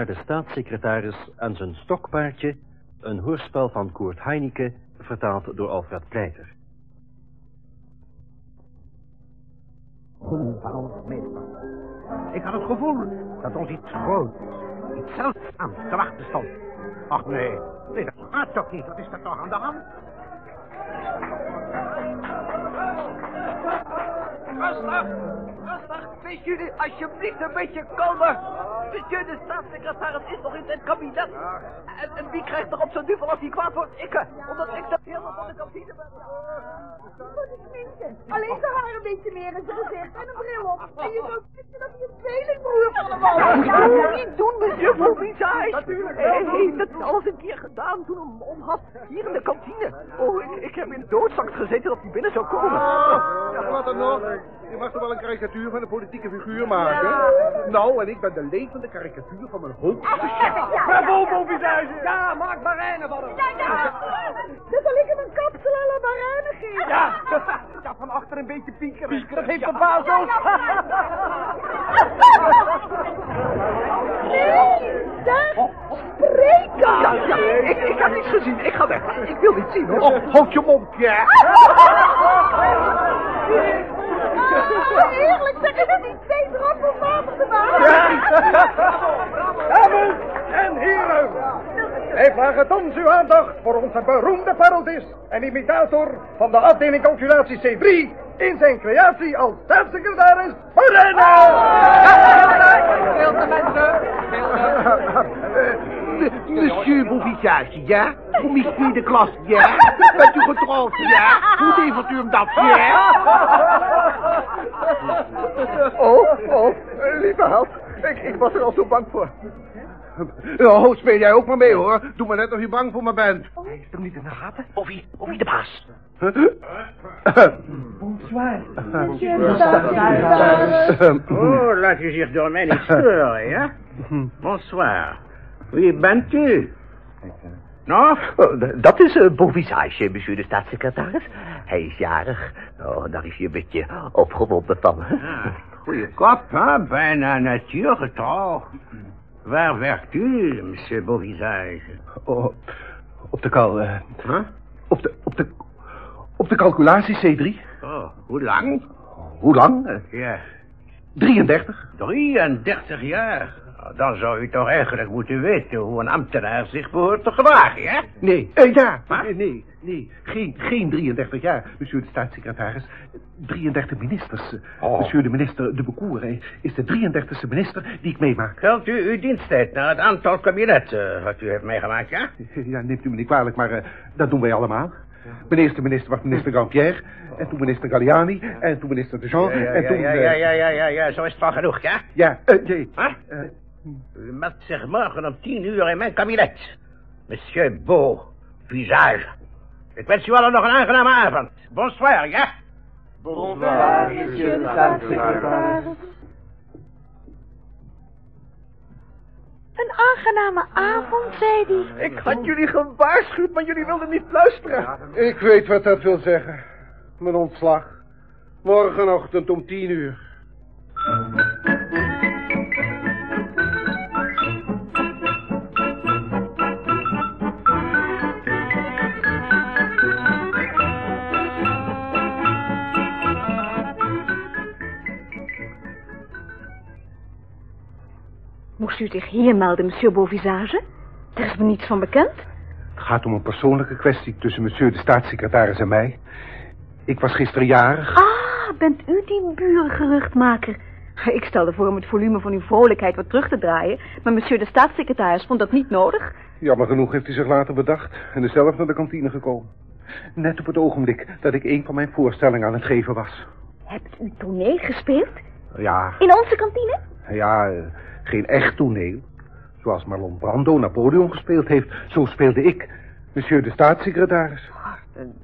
naar de staatssecretaris en zijn stokpaardje, een hoorspel van Koert Heineke, vertaald door Alfred Pleiter. Ik had het gevoel dat ons iets groots, iets zeldzaams te wachten stond. Ach nee, nee, dat gaat toch niet. Wat is er toch aan de hand? Rustig, rustig. Wees jullie alsjeblieft een beetje kalmer. Monsieur de staatssecretaris is nog in zijn kabinet. En, en wie krijgt er op zijn duvel als hij kwaad wordt? Ik, omdat ik de helemaal van de kantine ben. Alleen zijn haar een beetje meer in zijn gezicht en een bril op. En je zou denken dat hij een tweelingbroer van hem was. Ja, dat moet niet doen, monsieur Bouvisage. Natuurlijk. Hij heeft het al eens een keer gedaan toen hem om had. Hier in de kantine. Oh, ik, ik heb in doodsangst gezeten dat hij binnen zou komen. Ja, wat dan nog? Je mag toch wel een karikatuur van een politieke figuur maken? Nou, en ik ben de levende karikatuur van mijn hoofd. Bravo, Bouvisage. Ja, maak maar een van hem. Ja, ja. Dan zal ik hem een kapsel à la Marijne geven. Ja, ja, van achter een beetje piekeren. Dat heeft de baas ook. Nee, zeg, spreken. Ja, ja, ik, ik heb niets gezien. Ik ga weg. Ik wil niet zien, hoor. Oh, houd je mond, ja. Ah, Eerlijk zeg, is het niet voor water te maken? Dames en heren, wij vragen thans uw aandacht voor onze beroemde parodist en imitator van de afdeling calculatie C3 in zijn creatie als staatssecretaris Moreno. Stilte, mensen. Monsieur Bouvisage, ja? Commissie de klas, ja? Bent u getrouwd, ja? Hoe levert u hem dat, ja? Oh, oh, lieve held, ik, ik was er al zo bang voor. Oh, speel jij ook maar mee, hoor. Doe maar net of je bang voor me bent. Hij is toch niet in de gaten? Of wie, of wie de baas? Oh, laat u zich door mij niet storen, ja? Bonsoir. Wie bent u? Nou? Oh, dat is uh, Bouvisage, monsieur de staatssecretaris. Hij is jarig. Oh, daar is hij een beetje opgewonden van. Ah, goeie kop, hè? Bijna natuurgetrouw. Waar werkt u, monsieur Beauvisage? Oh, op de kal... eh, Huh? op, de, op, de, op de calculatie C3. Oh, hoe lang? Hoe lang? Eh, Ja, 33. 33 jaar. Nou, Dan zou u toch eigenlijk moeten weten hoe een ambtenaar zich behoort te gedragen, hè? Nee, eh, ja. Wat? Nee, nee, nee. Geen, geen 33 jaar, monsieur de staatssecretaris. 33 ministers. Oh. Monsieur de minister de Becour is de 33ste minister die ik meemaak. Geldt u uw diensttijd naar het aantal kabinetten eh, wat u heeft meegemaakt, ja? Ja, neemt u me niet kwalijk, maar eh, dat doen wij allemaal. Mijn eerste minister was minister Jean-Pierre. En toen minister Galliani. En toen minister de Jean. Ja, ja, en toen... ja, eh, ja, ja, ja, ja, ja, zo is het wel genoeg, ja? Ja, eh, nee. Huh? U meldt zich morgen om tien uur in mijn kabinet. Monsieur Beau, visage. Ik wens u allen nog een aangename avond. Bonsoir, ja? Een aangename avond, zei hij. Ik had jullie gewaarschuwd, maar jullie wilden niet luisteren. ik weet wat dat wil zeggen. Mijn ontslag. Morgenochtend om tien uur. Moest u zich hier melden, monsieur Beauvisage? Er is me niets van bekend. Het gaat om een persoonlijke kwestie tussen monsieur de staatssecretaris en mij. Ik was gisteren jarig. Ah, bent u die burengeruchtmaker? Ik stelde voor om het volume van uw vrolijkheid wat terug te draaien... maar monsieur de staatssecretaris vond dat niet nodig. Jammer genoeg heeft hij zich later bedacht en is zelf naar de kantine gekomen. Net op het ogenblik dat ik een van mijn voorstellingen aan het geven was. Hebt u toneel gespeeld? Ja, In onze kantine? ja, geen echt toneel. Zoals Marlon Brando Napoleon gespeeld heeft, zo speelde ik, monsieur de staatssecretaris.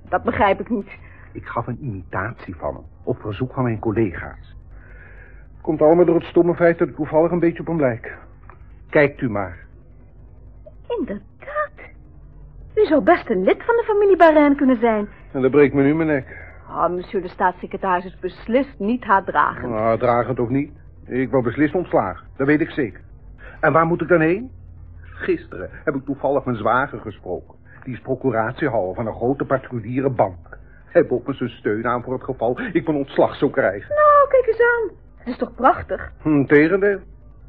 Dat begrijp ik niet. Ik gaf een imitatie van hem, op verzoek van mijn collega's. Komt allemaal door het stomme feit dat ik toevallig een beetje op hem lijk. Kijkt u maar. Inderdaad. U zou best een lid van de familie Barijn kunnen zijn. En dan breekt me nu mijn nek. Ah, monsieur de staatssecretaris is beslist niet haatdragend. Nou, dragend of niet. Ik word beslist ontslagen, dat weet ik zeker. En waar moet ik dan heen? Gisteren heb ik toevallig mijn zwager gesproken. Die is procuratiehouder van een grote particuliere bank. Hij bood me zijn steun aan voor het geval ik mijn ontslag zou krijgen. Nou, kijk eens aan. Het is toch prachtig? Hm, tegendeel.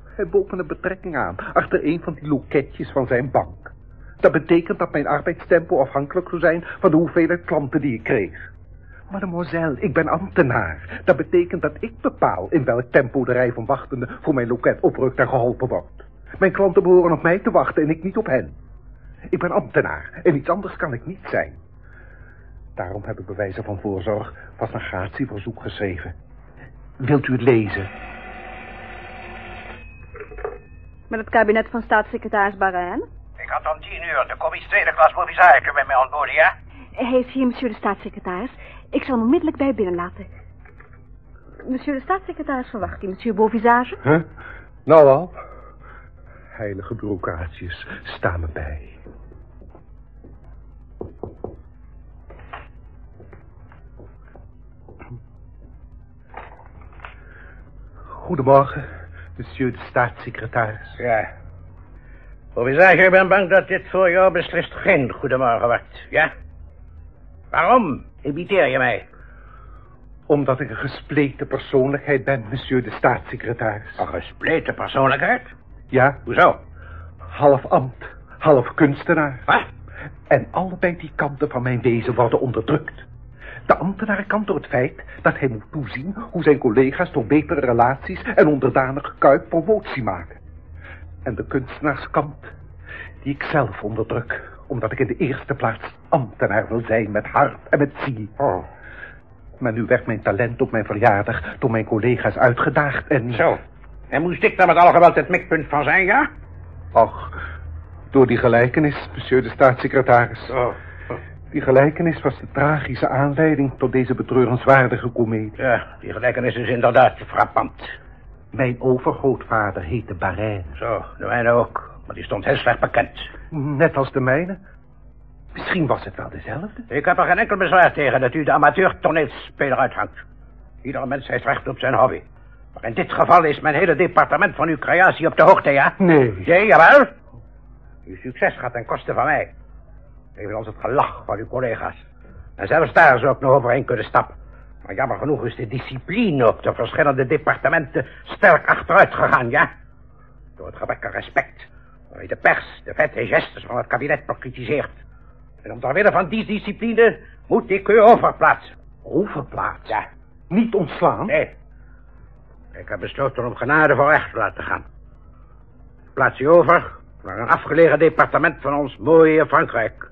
Hij bood me een betrekking aan achter een van die loketjes van zijn bank. Dat betekent dat mijn arbeidstempo afhankelijk zou zijn van de hoeveelheid klanten die ik kreeg. Mademoiselle, ik ben ambtenaar. Dat betekent dat ik bepaal in welk tempo de rij van wachtenden voor mijn loket oprukt en geholpen wordt. Mijn klanten behoren op mij te wachten en ik niet op hen. Ik ben ambtenaar en iets anders kan ik niet zijn. Daarom heb ik bij wijze van voorzorg vast een gratieverzoek geschreven. Wilt u het lezen? Met het kabinet van staatssecretaris Barijn. Ik had om tien uur de commissie tweede klas provisarieke bij mij ontboden, ja? Hij is hier, monsieur de staatssecretaris. Ik zal hem onmiddellijk bij u binnen laten. Monsieur de staatssecretaris verwacht die, monsieur Beauvisage. Huh? Nou al. Heilige bureaucraties, sta me bij. Goedemorgen, monsieur de staatssecretaris. Ja. Provisage, ik ben bang dat dit voor jou beslist geen goedemorgen wordt, ja? Waarom imiteer je mij? Omdat ik een gespleten persoonlijkheid ben, monsieur de staatssecretaris. Een gespleten persoonlijkheid? Ja, Hoezo? half ambt, half kunstenaar. Wat? En allebei die kanten van mijn wezen worden onderdrukt. De ambtenarenkant door het feit dat hij moet toezien hoe zijn collega's door betere relaties en onderdanige kuip promotie maken. En de kunstenaarskant die ik zelf onderdruk, omdat ik in de eerste plaats ambtenaar wil zijn met hart en met ziel. Oh. Maar nu werd mijn talent op mijn verjaardag door mijn collega's uitgedaagd en... Zo. En moest ik daar met alle geweld het mikpunt van zijn, ja? Och, door die gelijkenis, monsieur de staatssecretaris. Oh. Die gelijkenis was de tragische aanleiding tot deze betreurenswaardige komedie. Ja, die gelijkenis is inderdaad frappant. Mijn overgrootvader heette Barijn. Zo, de mijne ook. Maar die stond heel slecht bekend. Net als de mijne. Misschien was het wel dezelfde. Ik heb er geen enkel bezwaar tegen dat u de amateur toneelspeler uithangt. Iedere mens heeft recht op zijn hobby. Maar in dit geval is mijn hele departement van uw creatie op de hoogte, ja? Nee. Ja, jawel. Uw succes gaat ten koste van mij. Evenals het gelach van uw collega's. En zelfs daar zou ik nog overheen kunnen stappen. Maar jammer genoeg is de discipline op de verschillende departementen sterk achteruit gegaan, ja? Door het gebrek aan respect. De pers de vette gestes van het kabinet bekritiseert. En om ter wille van die discipline moet ik u overplaatsen. Overplaats? Ja, Niet ontslaan? nee. Ik heb besloten om genade voor recht te laten gaan. Ik plaats u over naar een afgelegen departement van ons mooie Frankrijk.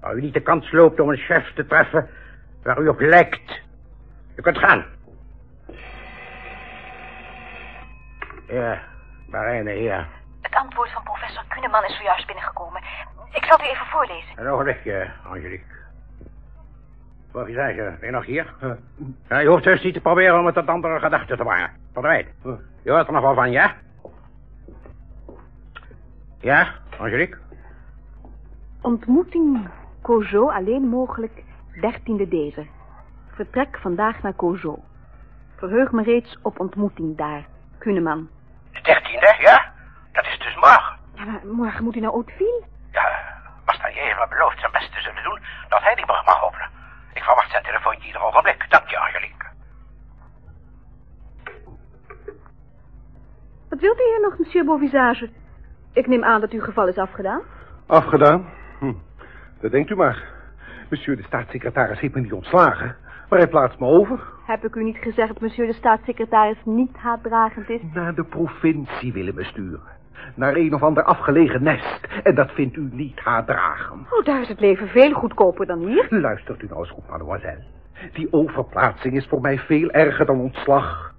Waar u niet de kans loopt om een chef te treffen waar u op lijkt. U kunt gaan. Ja, Marijne, hier. Het antwoord van professor Kuneman is zojuist binnengekomen. Ik zal het u even voorlezen. Een ogenblikje, Angelique. Provisage, ben je nog hier? Ja, je hoeft dus niet te proberen om het tot andere gedachten te brengen. Verdwijn. Je hoort er nog wel van, ja? Ja, Angelique? Ontmoeting Cojo alleen mogelijk 13e deze. Vertrek vandaag naar Cojo. Verheug me reeds op ontmoeting daar, Kuneman. De dertiende, ja? Morgen. Ja, maar morgen moet u naar Hauteville. Ja, Bastanje heeft me beloofd zijn best te zullen doen dat hij die brug mag openen. Ik verwacht zijn telefoontje ieder ogenblik. Dank je, Angelique. Wat wilt u hier nog, monsieur Beauvisage? Ik neem aan dat uw geval is afgedaan. Afgedaan? Hm. Dat denkt u maar. Monsieur de staatssecretaris heeft me niet ontslagen, maar hij plaatst me over. Heb ik u niet gezegd dat monsieur de staatssecretaris niet haatdragend is? Naar de provincie willen me sturen. Naar een of ander afgelegen nest. En dat vindt u niet haatdragend. Oh, daar is het leven veel goedkoper dan hier. Luistert u nou eens goed, mademoiselle. Die overplaatsing is voor mij veel erger dan ontslag.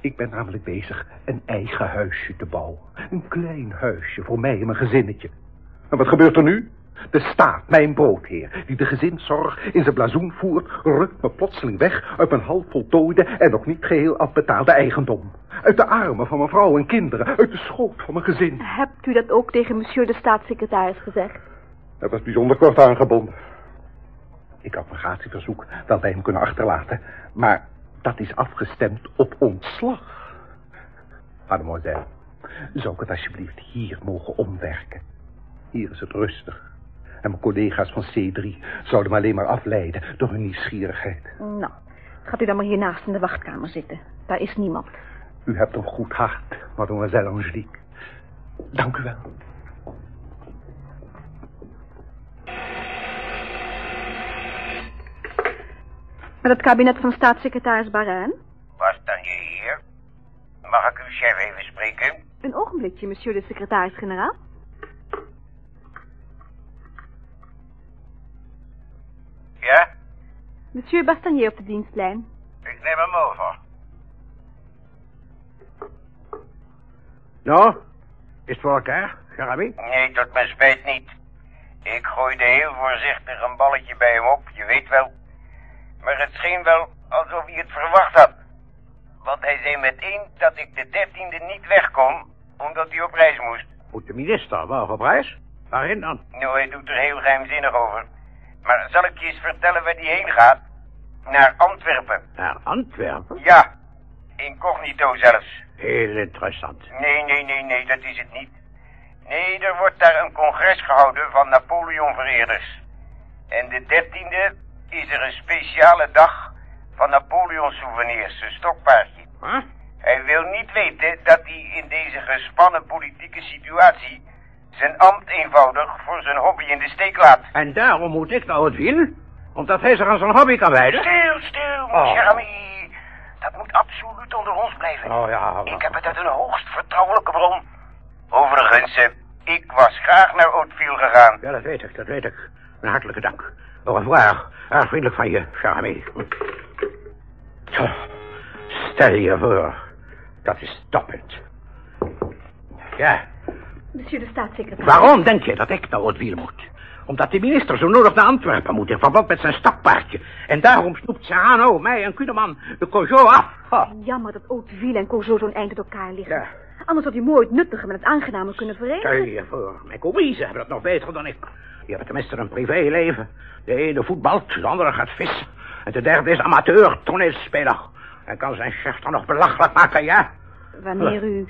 Ik ben namelijk bezig een eigen huisje te bouwen. Een klein huisje voor mij en mijn gezinnetje. En wat gebeurt er nu? De staat, mijn broodheer, die de gezinszorg in zijn blazoen voert... rukt me plotseling weg uit mijn half voltooide en nog niet geheel afbetaalde eigendom. Uit de armen van mijn vrouw en kinderen, uit de schoot van mijn gezin. Hebt u dat ook tegen monsieur de staatssecretaris gezegd? Dat was bijzonder kort aangebonden. Ik had mijn gratieverzoek wel bij hem kunnen achterlaten, maar dat is afgestemd op ontslag. Mademoiselle, zou ik het alsjeblieft hier mogen omwerken. Hier is het rustig. En mijn collega's van C3 zouden me alleen maar afleiden door hun nieuwsgierigheid. Nou, gaat u dan maar hiernaast in de wachtkamer zitten. Daar is niemand. U hebt een goed hart, mademoiselle Angelique. Dank u wel. Met het kabinet van staatssecretaris Barin? Was dan je hier? Mag ik uw chef even spreken? Een ogenblikje, monsieur de secretaris-generaal. Ja? Monsieur Bastanier op de dienstlijn. Ik neem hem over. Nou, is het voor elkaar, Jeremy? Nee, tot mijn spijt niet. Ik gooide heel voorzichtig een balletje bij hem op, je weet wel. Maar het scheen wel alsof hij het verwacht had. Want hij zei meteen dat ik de dertiende niet wegkom, omdat hij op reis moest. Moet de minister wel op reis? Waarin dan? Nou, hij doet er heel geheimzinnig over. Maar zal ik je eens vertellen waar hij heen gaat? Naar Antwerpen. Naar Antwerpen? Ja, incognito zelfs. Heel interessant. Nee, nee, nee, nee, dat is het niet. Nee, er wordt daar een congres gehouden van Napoleon-vereerders. En de dertiende is er een speciale dag van Napoleon-souvenirs, een stokpaardje. Huh? Hij wil niet weten dat hij in deze gespannen politieke situatie zijn ambt eenvoudig voor zijn hobby in de steek laat. En daarom moet ik nou het wiel? Omdat hij zich aan zijn hobby kan wijden? Stil, stil, Oh. Jeremy. Dat moet absoluut onder ons blijven. Oh ja, Ik heb het uit een hoogst vertrouwelijke bron. Overigens, eh, ik was graag naar Oatville gegaan. Ja, dat weet ik, dat weet ik. Een hartelijke dank. Au revoir. Erg vriendelijk van je, Jeremy. Zo, stel je voor. Dat is toppend. Ja, Monsieur de staatssecretaris. waarom denk je dat ik nou het wiel moet? Omdat de minister zo nodig naar Antwerpen moet in verband met zijn stokpaardje. En daarom snoept Serrano, mij en Kuneman de Cojo af. Jammer dat Hauteville en Cozo zo'n eind uit elkaar liggen. Ja. Anders had u mooi het nuttige met het aangename kunnen Stel verenigen. je voor, mijn commies hebben dat nog beter dan ik. Die hebben tenminste een privéleven. De ene voetbalt, de andere gaat vissen. En de derde is amateur, toneelspeler. En kan zijn chef dan nog belachelijk maken, ja? Wanneer u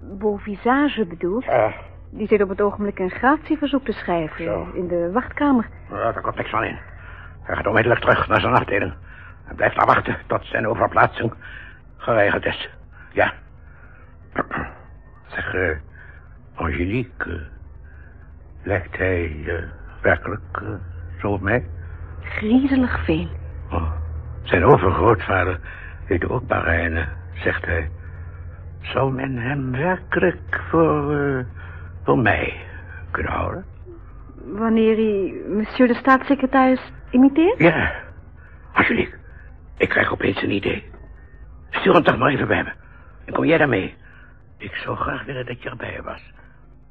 beau visage bedoelt, die zit op het ogenblik een gratieverzoek te schrijven Zo. in de wachtkamer. ja, daar komt niks van in. Hij gaat onmiddellijk terug naar zijn afdeling. En blijft daar wachten tot zijn overplaatsing geregeld is. Ja. Zeg, eh, Angelique, eh, lijkt hij eh, werkelijk eh, zo op mij? Griezelig veel. Oh, zijn overgrootvader heette ook Barijnen, zegt hij. Zou men hem werkelijk voor, eh, voor mij kunnen houden? Wanneer hij monsieur de staatssecretaris imiteert? Ja, Angelique, ik krijg opeens een idee. Stuur hem toch maar even bij me. En kom jij dan mee? Ik zou graag willen dat je erbij was.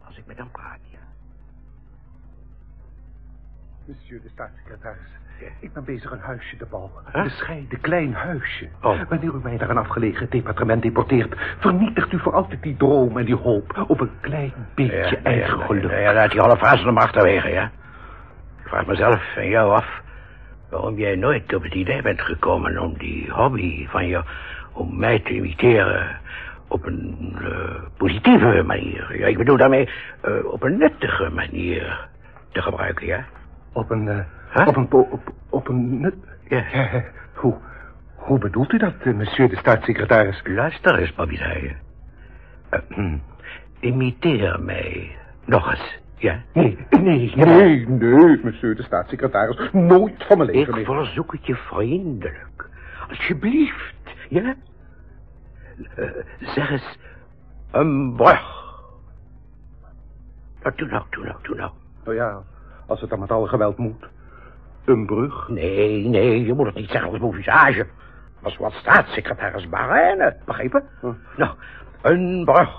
Als ik met hem praat, ja. Monsieur de staatssecretaris, ik ben bezig een huisje te bouwen. Huh? Een bescheiden klein huisje. Oh. Wanneer u mij naar een afgelegen departement deporteert... vernietigt u voor altijd die droom en die hoop... op een klein beetje eigen geluk. Ja, ja, laat die halve fase maar achterwege, ja. Ik vraag mezelf en jou af... waarom jij nooit op het idee bent gekomen om die hobby van je... om mij te imiteren op een eh, positieve manier. Ja, ik bedoel daarmee eh, op een nuttige manier te gebruiken, ja. Op een... eh, Huh? Op een... Op, op een... Ja. hoe... Hoe bedoelt u dat, eh, monsieur de staatssecretaris? Luister eens, Babidaaien. Uh, hm, imiteer mij nog eens, ja? Nee, nee, nee, nee, monsieur de staatssecretaris. Nooit van mijn leven. Ik verzoek het je vriendelijk. Alsjeblieft, ja? Eh, zeg eens, een brug. Nou, doe nou, doe nou, doe nou. Nou ja, als het dan met alle geweld moet. Een brug? Nee, nee, je moet het niet zeggen als mijn visage. Was wat staatssecretaris Barijnen, begrepen? Nou, een brug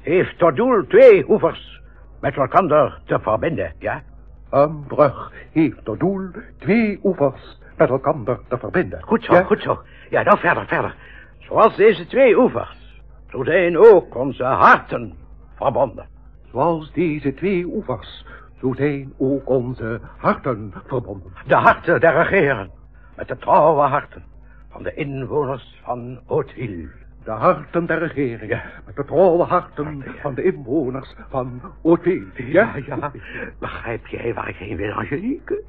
heeft tot doel twee oevers met elkaar te verbinden, ja? Een brug heeft tot doel twee oevers met elkaar te verbinden. Goed zo, Ja? goed zo. Ja, dan verder, verder. Zoals deze twee oevers, zo zijn ook onze harten verbonden. Zoals deze twee oevers, zo zijn ook onze harten verbonden. De harten der regeren, met de trouwe harten van de inwoners van Hauteville. De harten der regering. Met de trouwe harten van de inwoners van Hauteville. Ja, ja. Begrijp jij waar ik heen wil, Angelique?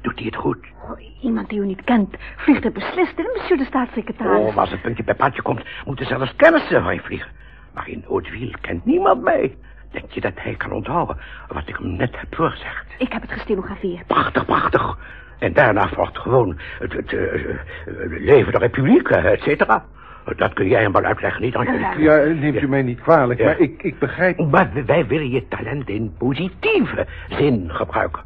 Doet hij het goed? Oh, iemand die u niet kent vliegt er beslist in, monsieur de staatssecretaris. Oh, als het puntje bij paaltje komt, moeten zelfs kennissen van je vliegen. Maar in Hauteville kent niemand mij. Denk je dat hij kan onthouden wat ik hem net heb voorgezegd? Ik heb het gestenografeerd. Prachtig, prachtig. En daarna volgt gewoon het, het, uh, leven de republiek, et cetera. Dat kun jij hem wel uitleggen, niet, Angelique? Ja, neemt u mij niet kwalijk, Ja. maar ik, ik begrijp... Maar wij willen je talent in positieve zin gebruiken.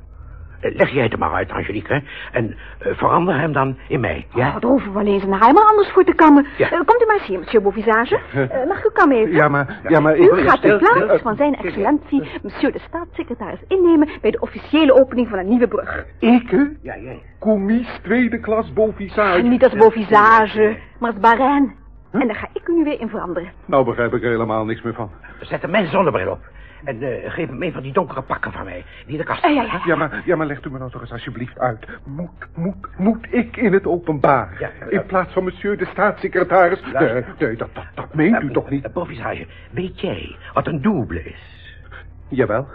Eh, Leg jij het er maar uit, Angelique, hè? En eh, verander hem dan in mij, ja? Oh, daar hoeven we alleen zijn haar maar anders voor te kammen. Ja. Eh, komt u maar eens hier, monsieur Beauvisage. Eh, mag ik uw kam even? Ja, maar, ja, maar ik... U gaat de plaats van zijn excellentie, monsieur de staatssecretaris, innemen bij de officiële opening van een nieuwe brug. Ik, hè? Ja, jij. Commies tweede klas bovisage. Niet als Beauvisage, maar als Barijn. En daar ga ik u nu weer in veranderen. Nou begrijp ik er helemaal niks meer van. Zet hem mijn zonnebril op. En eh, geef hem een van die donkere pakken van mij. Die in de kast Eh, ja, ja? Ja, maar, ja, maar legt u me nou toch eens alsjeblieft uit. Moet, moet, moet ik in het openbaar? Ja. In plaats van monsieur de staatssecretaris? Nee, nee, dat, dat, dat meent u toch niet? Eh, Provisage, weet jij wat een double is? Jawel.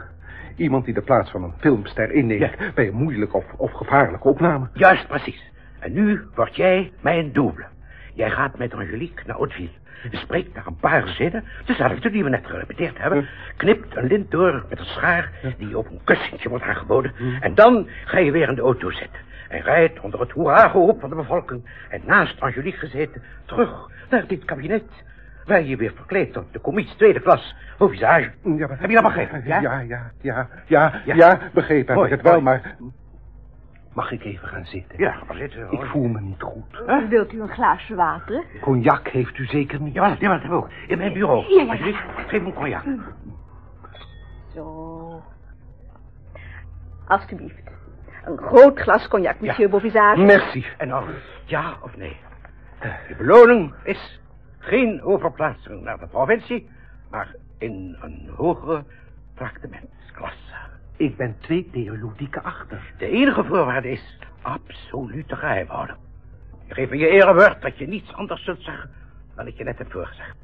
Iemand die de plaats van een filmster inneemt Ja. bij een moeilijke of, of gevaarlijke opname. Juist precies. En nu word jij mijn double. Jij gaat met Angelique naar Hauteville. Spreekt daar een paar zinnen, dezelfde die we net gerepeteerd hebben. Knipt een lint door met een schaar die op een kussentje wordt aangeboden. En dan ga je weer in de auto zitten. En rijdt onder het hoera-geroep van de bevolking. En naast Angelique gezeten terug naar dit kabinet. Waar je weer verkleed tot de commissie tweede klas. Hoe visage. Ja, Heb je dat begrepen? Ja? Ja, ja, ja, ja, ja, Ja. begrepen heb ik het wel, maar... Mag ik even gaan zitten? Ja, waar zitten? Ik voel me niet goed. Wilt u een glaasje water? Cognac heeft u zeker niet? Ja, ja, dat hebben we ook. In mijn bureau. Ja, ja, ja. Geef me een cognac. Zo. Alsjeblieft. Een groot glas cognac, monsieur Beauvisage. Merci. En nou, ja of nee? De beloning is geen overplaatsing naar de provincie, maar in een hogere traktementsklasse. Ik ben twee theologieke achter. De enige voorwaarde is absolute geheimhouding. Je geeft me je erewoord dat je niets anders zult zeggen dan ik je net heb voorgezegd.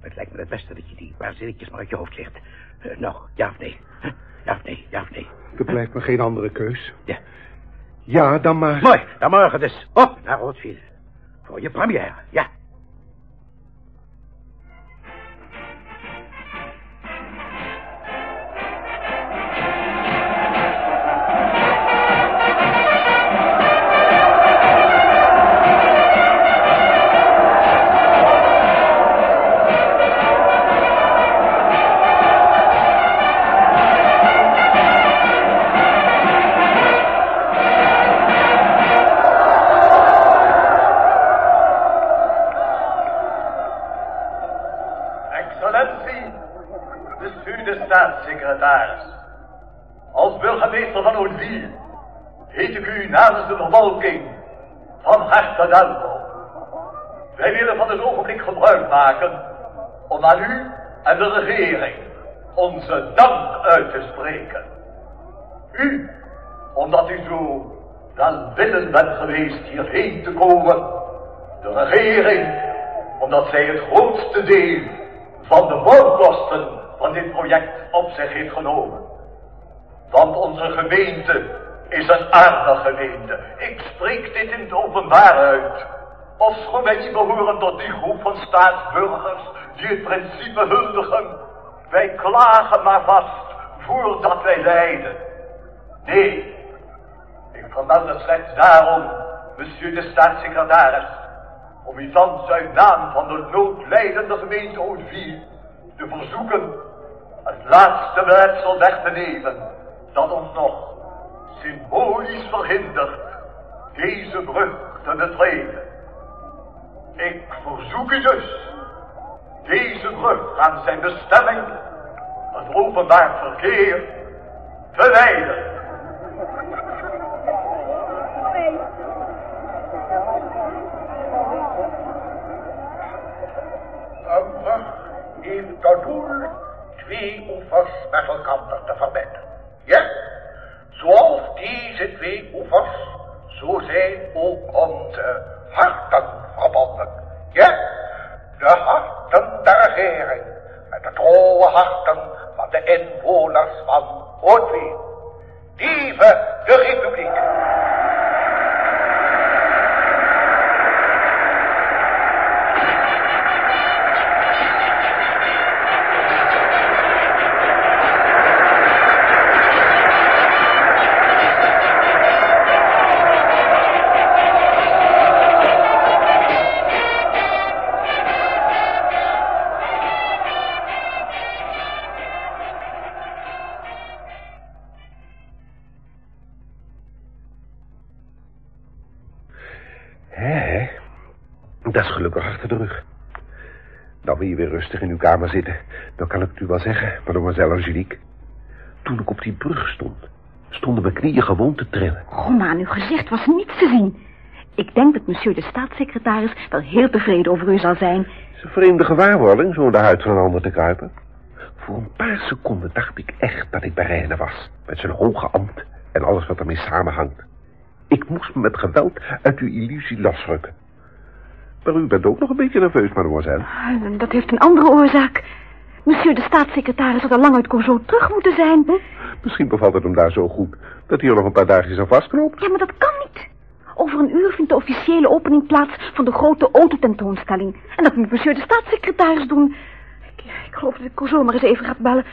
Het lijkt me het beste dat je die paar zinnetjes maar uit je hoofd zegt. Eh, nou, ja of nee? Huh? Ja of nee? Ja of nee? Er blijft me geen andere keus. Ja. Ja, dan maar... Mooi, dan morgen dus op naar Roodville. Voor je première, ja. Om aan u en de regering onze dank uit te spreken. U, omdat u zo welwillend bent geweest hierheen te komen. De regering, omdat zij het grootste deel van de bouwkosten van dit project op zich heeft genomen. Want onze gemeente is een aardige gemeente. Ik spreek dit in het openbaar uit. Ofschoon wij behoren tot die groep van staatsburgers die het principe huldigen. Wij klagen maar vast voordat wij lijden. Nee, ik vermeld het slechts daarom, monsieur de staatssecretaris, om u thans uit naam van de noodlijdende gemeente Hauteville te verzoeken het laatste wetsel weg te nemen dat ons nog symbolisch verhindert deze brug te betreden. Ik verzoek u dus deze brug aan zijn bestemming, het openbaar verkeer, te wijden. Brug heeft tot doel twee oevers met elkaar te verbinden. Ja? Zoals deze twee oevers, zo zijn ook onze harten verbonden. Ja? De harten der heren, met de trouwe harten van de inwoners van Oudween. Vive de Republiek! Rustig in uw kamer zitten. Dan kan ik het u wel zeggen, mademoiselle Angelique. Toen ik op die brug stond, stonden mijn knieën gewoon te trillen. Oh, maar aan uw gezicht was niets te zien. Ik denk dat monsieur de staatssecretaris wel heel tevreden over u zal zijn. Het is een vreemde gewaarwording, zo in de huid van een ander te kruipen. Voor een paar seconden dacht ik echt dat ik bij Reine was. Met zijn hoge ambt en alles wat ermee samenhangt. Ik moest me met geweld uit uw illusie losrukken. Maar u bent ook nog een beetje nerveus, mademoiselle. Ah, Dat heeft een andere oorzaak. Monsieur de staatssecretaris had al lang uit Courgeot terug moeten zijn. Misschien bevalt het hem daar zo goed dat hij er nog een paar dagjes aan vastloopt. Ja, maar dat kan niet. Over een uur vindt de officiële opening plaats van de grote autotentoonstelling. En dat moet monsieur de staatssecretaris doen. Ik, ik geloof dat ik Courgeot maar eens even ga bellen.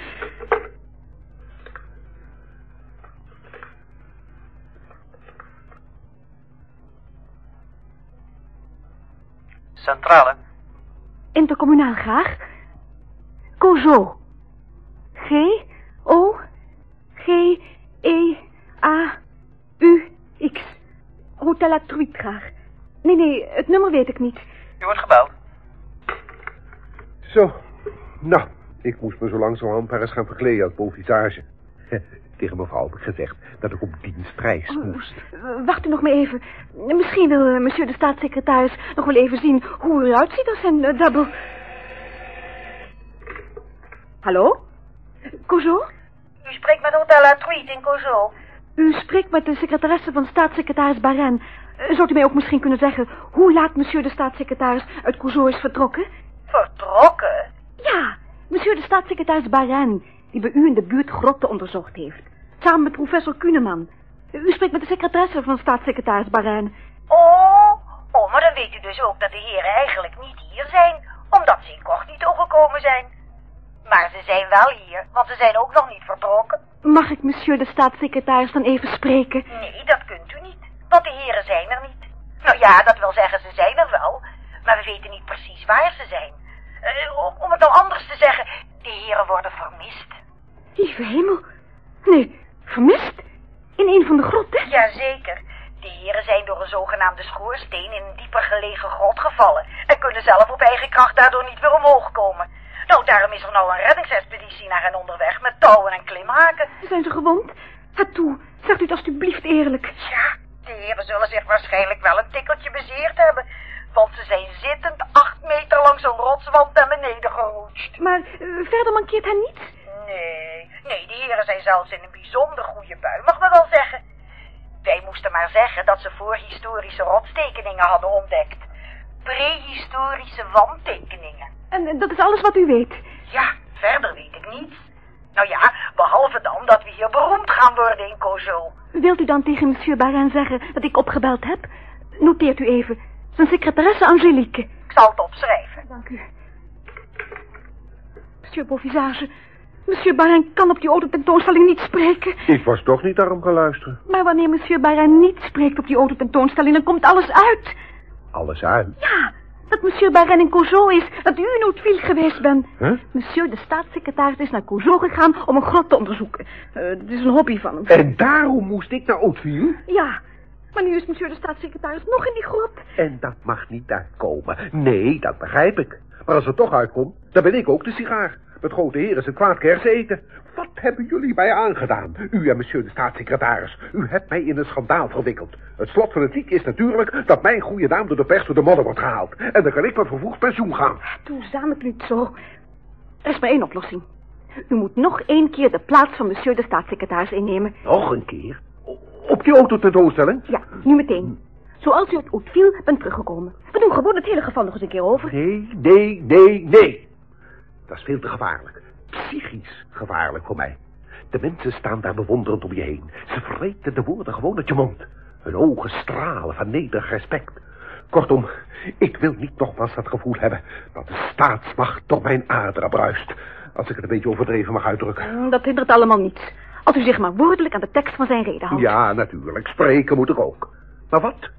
Centrale. Intercommunaal graag. Courgeot. G, O, G, E, A, U, X. Hotel La Truite graag. Nee, nee, het nummer weet ik niet. U wordt gebeld. Zo, nou, ik moest me zo langzamerhand maar eens gaan verkleden als bovissage. Tegen mevrouw heb ik gezegd dat ik op dienstreis moest. Uh, Wacht u nog maar even. Misschien wil eh, monsieur de staatssecretaris nog wel even zien hoe u eruit ziet als een uh, dubbel. Hallo? Courgeot? U spreekt met Hotel La Truite in Courgeot. U spreekt met de secretaresse van staatssecretaris Barin. Uh, Zou u mij ook misschien kunnen zeggen hoe laat monsieur de staatssecretaris uit Courgeot is vertrokken? Vertrokken? Ja, monsieur de staatssecretaris Barin, die bij u in de buurt grotten onderzocht heeft. Samen met professor Kuneman. U spreekt met de secretaresse van staatssecretaris Barin. Oh, oh, maar dan weet u dus ook dat de heren eigenlijk niet hier zijn, omdat ze incognito gekomen zijn. Maar ze zijn wel hier, want ze zijn ook nog niet vertrokken. Mag ik monsieur de staatssecretaris dan even spreken? Nee, dat kunt u niet, want de heren zijn er niet. Nou ja, dat wil zeggen, ze zijn er wel, maar we weten niet precies waar ze zijn. Uh, om, om het nou anders te zeggen, de heren worden vermist. Lieve hemel. Nee, vermist? In een van de grotten? Jazeker. De heren zijn door een zogenaamde schoorsteen in een dieper gelegen grot gevallen... en kunnen zelf op eigen kracht daardoor niet weer omhoog komen. Nou, daarom is er nou een reddingsexpeditie naar hen onderweg met touwen en klimhaken. Zijn ze gewond? Ga toe, zegt u het alstublieft eerlijk. Ja, de heren zullen zich waarschijnlijk wel een tikkeltje bezeerd hebben... want ze zijn zittend acht meter langs een rotswand naar beneden geroetst. Maar uh, verder mankeert hen niets? Nee, nee, die heren zijn zelfs in een bijzonder goede bui, mag men wel zeggen. Wij moesten maar zeggen dat ze voorhistorische rotstekeningen hadden ontdekt. Prehistorische wandtekeningen. En dat is alles wat u weet? Ja, verder weet ik niets. Nou ja, behalve dan dat we hier beroemd gaan worden in Cozo. Wilt u dan tegen monsieur Barin zeggen dat ik opgebeld heb? Noteert u even. Zijn secretaresse Angelique. Ik zal het opschrijven. Dank u. Monsieur Beauvisage, monsieur Barin kan op die autotentoonstelling niet spreken. Ik was toch niet daarom gaan luisteren. Maar wanneer monsieur Barin niet spreekt op die autotentoonstelling, dan komt alles uit. Alles uit? Ja, dat monsieur Barin in Courgeot is, dat u in Hauteville geweest bent. Huh? Monsieur de staatssecretaris is naar Courgeot gegaan om een grot te onderzoeken. Uh, dat is een hobby van hem. En daarom moest ik naar Hauteville? Ja, maar nu is monsieur de staatssecretaris nog in die grot. En dat mag niet uitkomen. Nee, dat begrijp ik. Maar als het toch uitkomt, dan ben ik ook de sigaar. Met grote heren is een kwaad kers eten. Wat hebben jullie mij aangedaan? U en monsieur de staatssecretaris. U hebt mij in een schandaal verwikkeld. Het slot van het lied is natuurlijk dat mijn goede naam door de pers door de modder wordt gehaald. En dan kan ik met vervroegd pensioen gaan. Doe samen niet zo. Er is maar één oplossing. U moet nog één keer de plaats van monsieur de staatssecretaris innemen. Nog een keer? Op die autotentoonstelling? Ja, nu meteen. Zoals u uit Hauteville bent teruggekomen. We doen gewoon het hele geval nog eens een keer over. Nee, nee, nee, nee. Dat is veel te gevaarlijk. Psychisch gevaarlijk voor mij. De mensen staan daar bewonderend om je heen. Ze vreten de woorden gewoon uit je mond. Hun ogen stralen van nederig respect. Kortom, ik wil niet nogmaals dat gevoel hebben dat de staatsmacht door mijn aderen bruist. Als ik het een beetje overdreven mag uitdrukken. Mm, Dat hindert allemaal niets. Als u zich maar woordelijk aan de tekst van zijn reden houdt. Ja, natuurlijk. Spreken moet ik ook. Maar wat?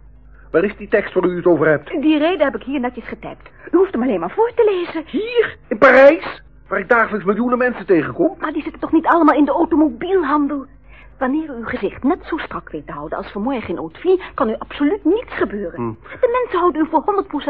Waar is die tekst waar u het over hebt? Die reden heb ik hier netjes getypt. U hoeft hem alleen maar voor te lezen. Hier? In Parijs? Waar ik dagelijks miljoenen mensen tegenkom? Maar die zitten toch niet allemaal in de automobielhandel? Wanneer u uw gezicht net zo strak weet te houden als vanmorgen in Hauteville, kan u absoluut niets gebeuren. Hm. De mensen houden u voor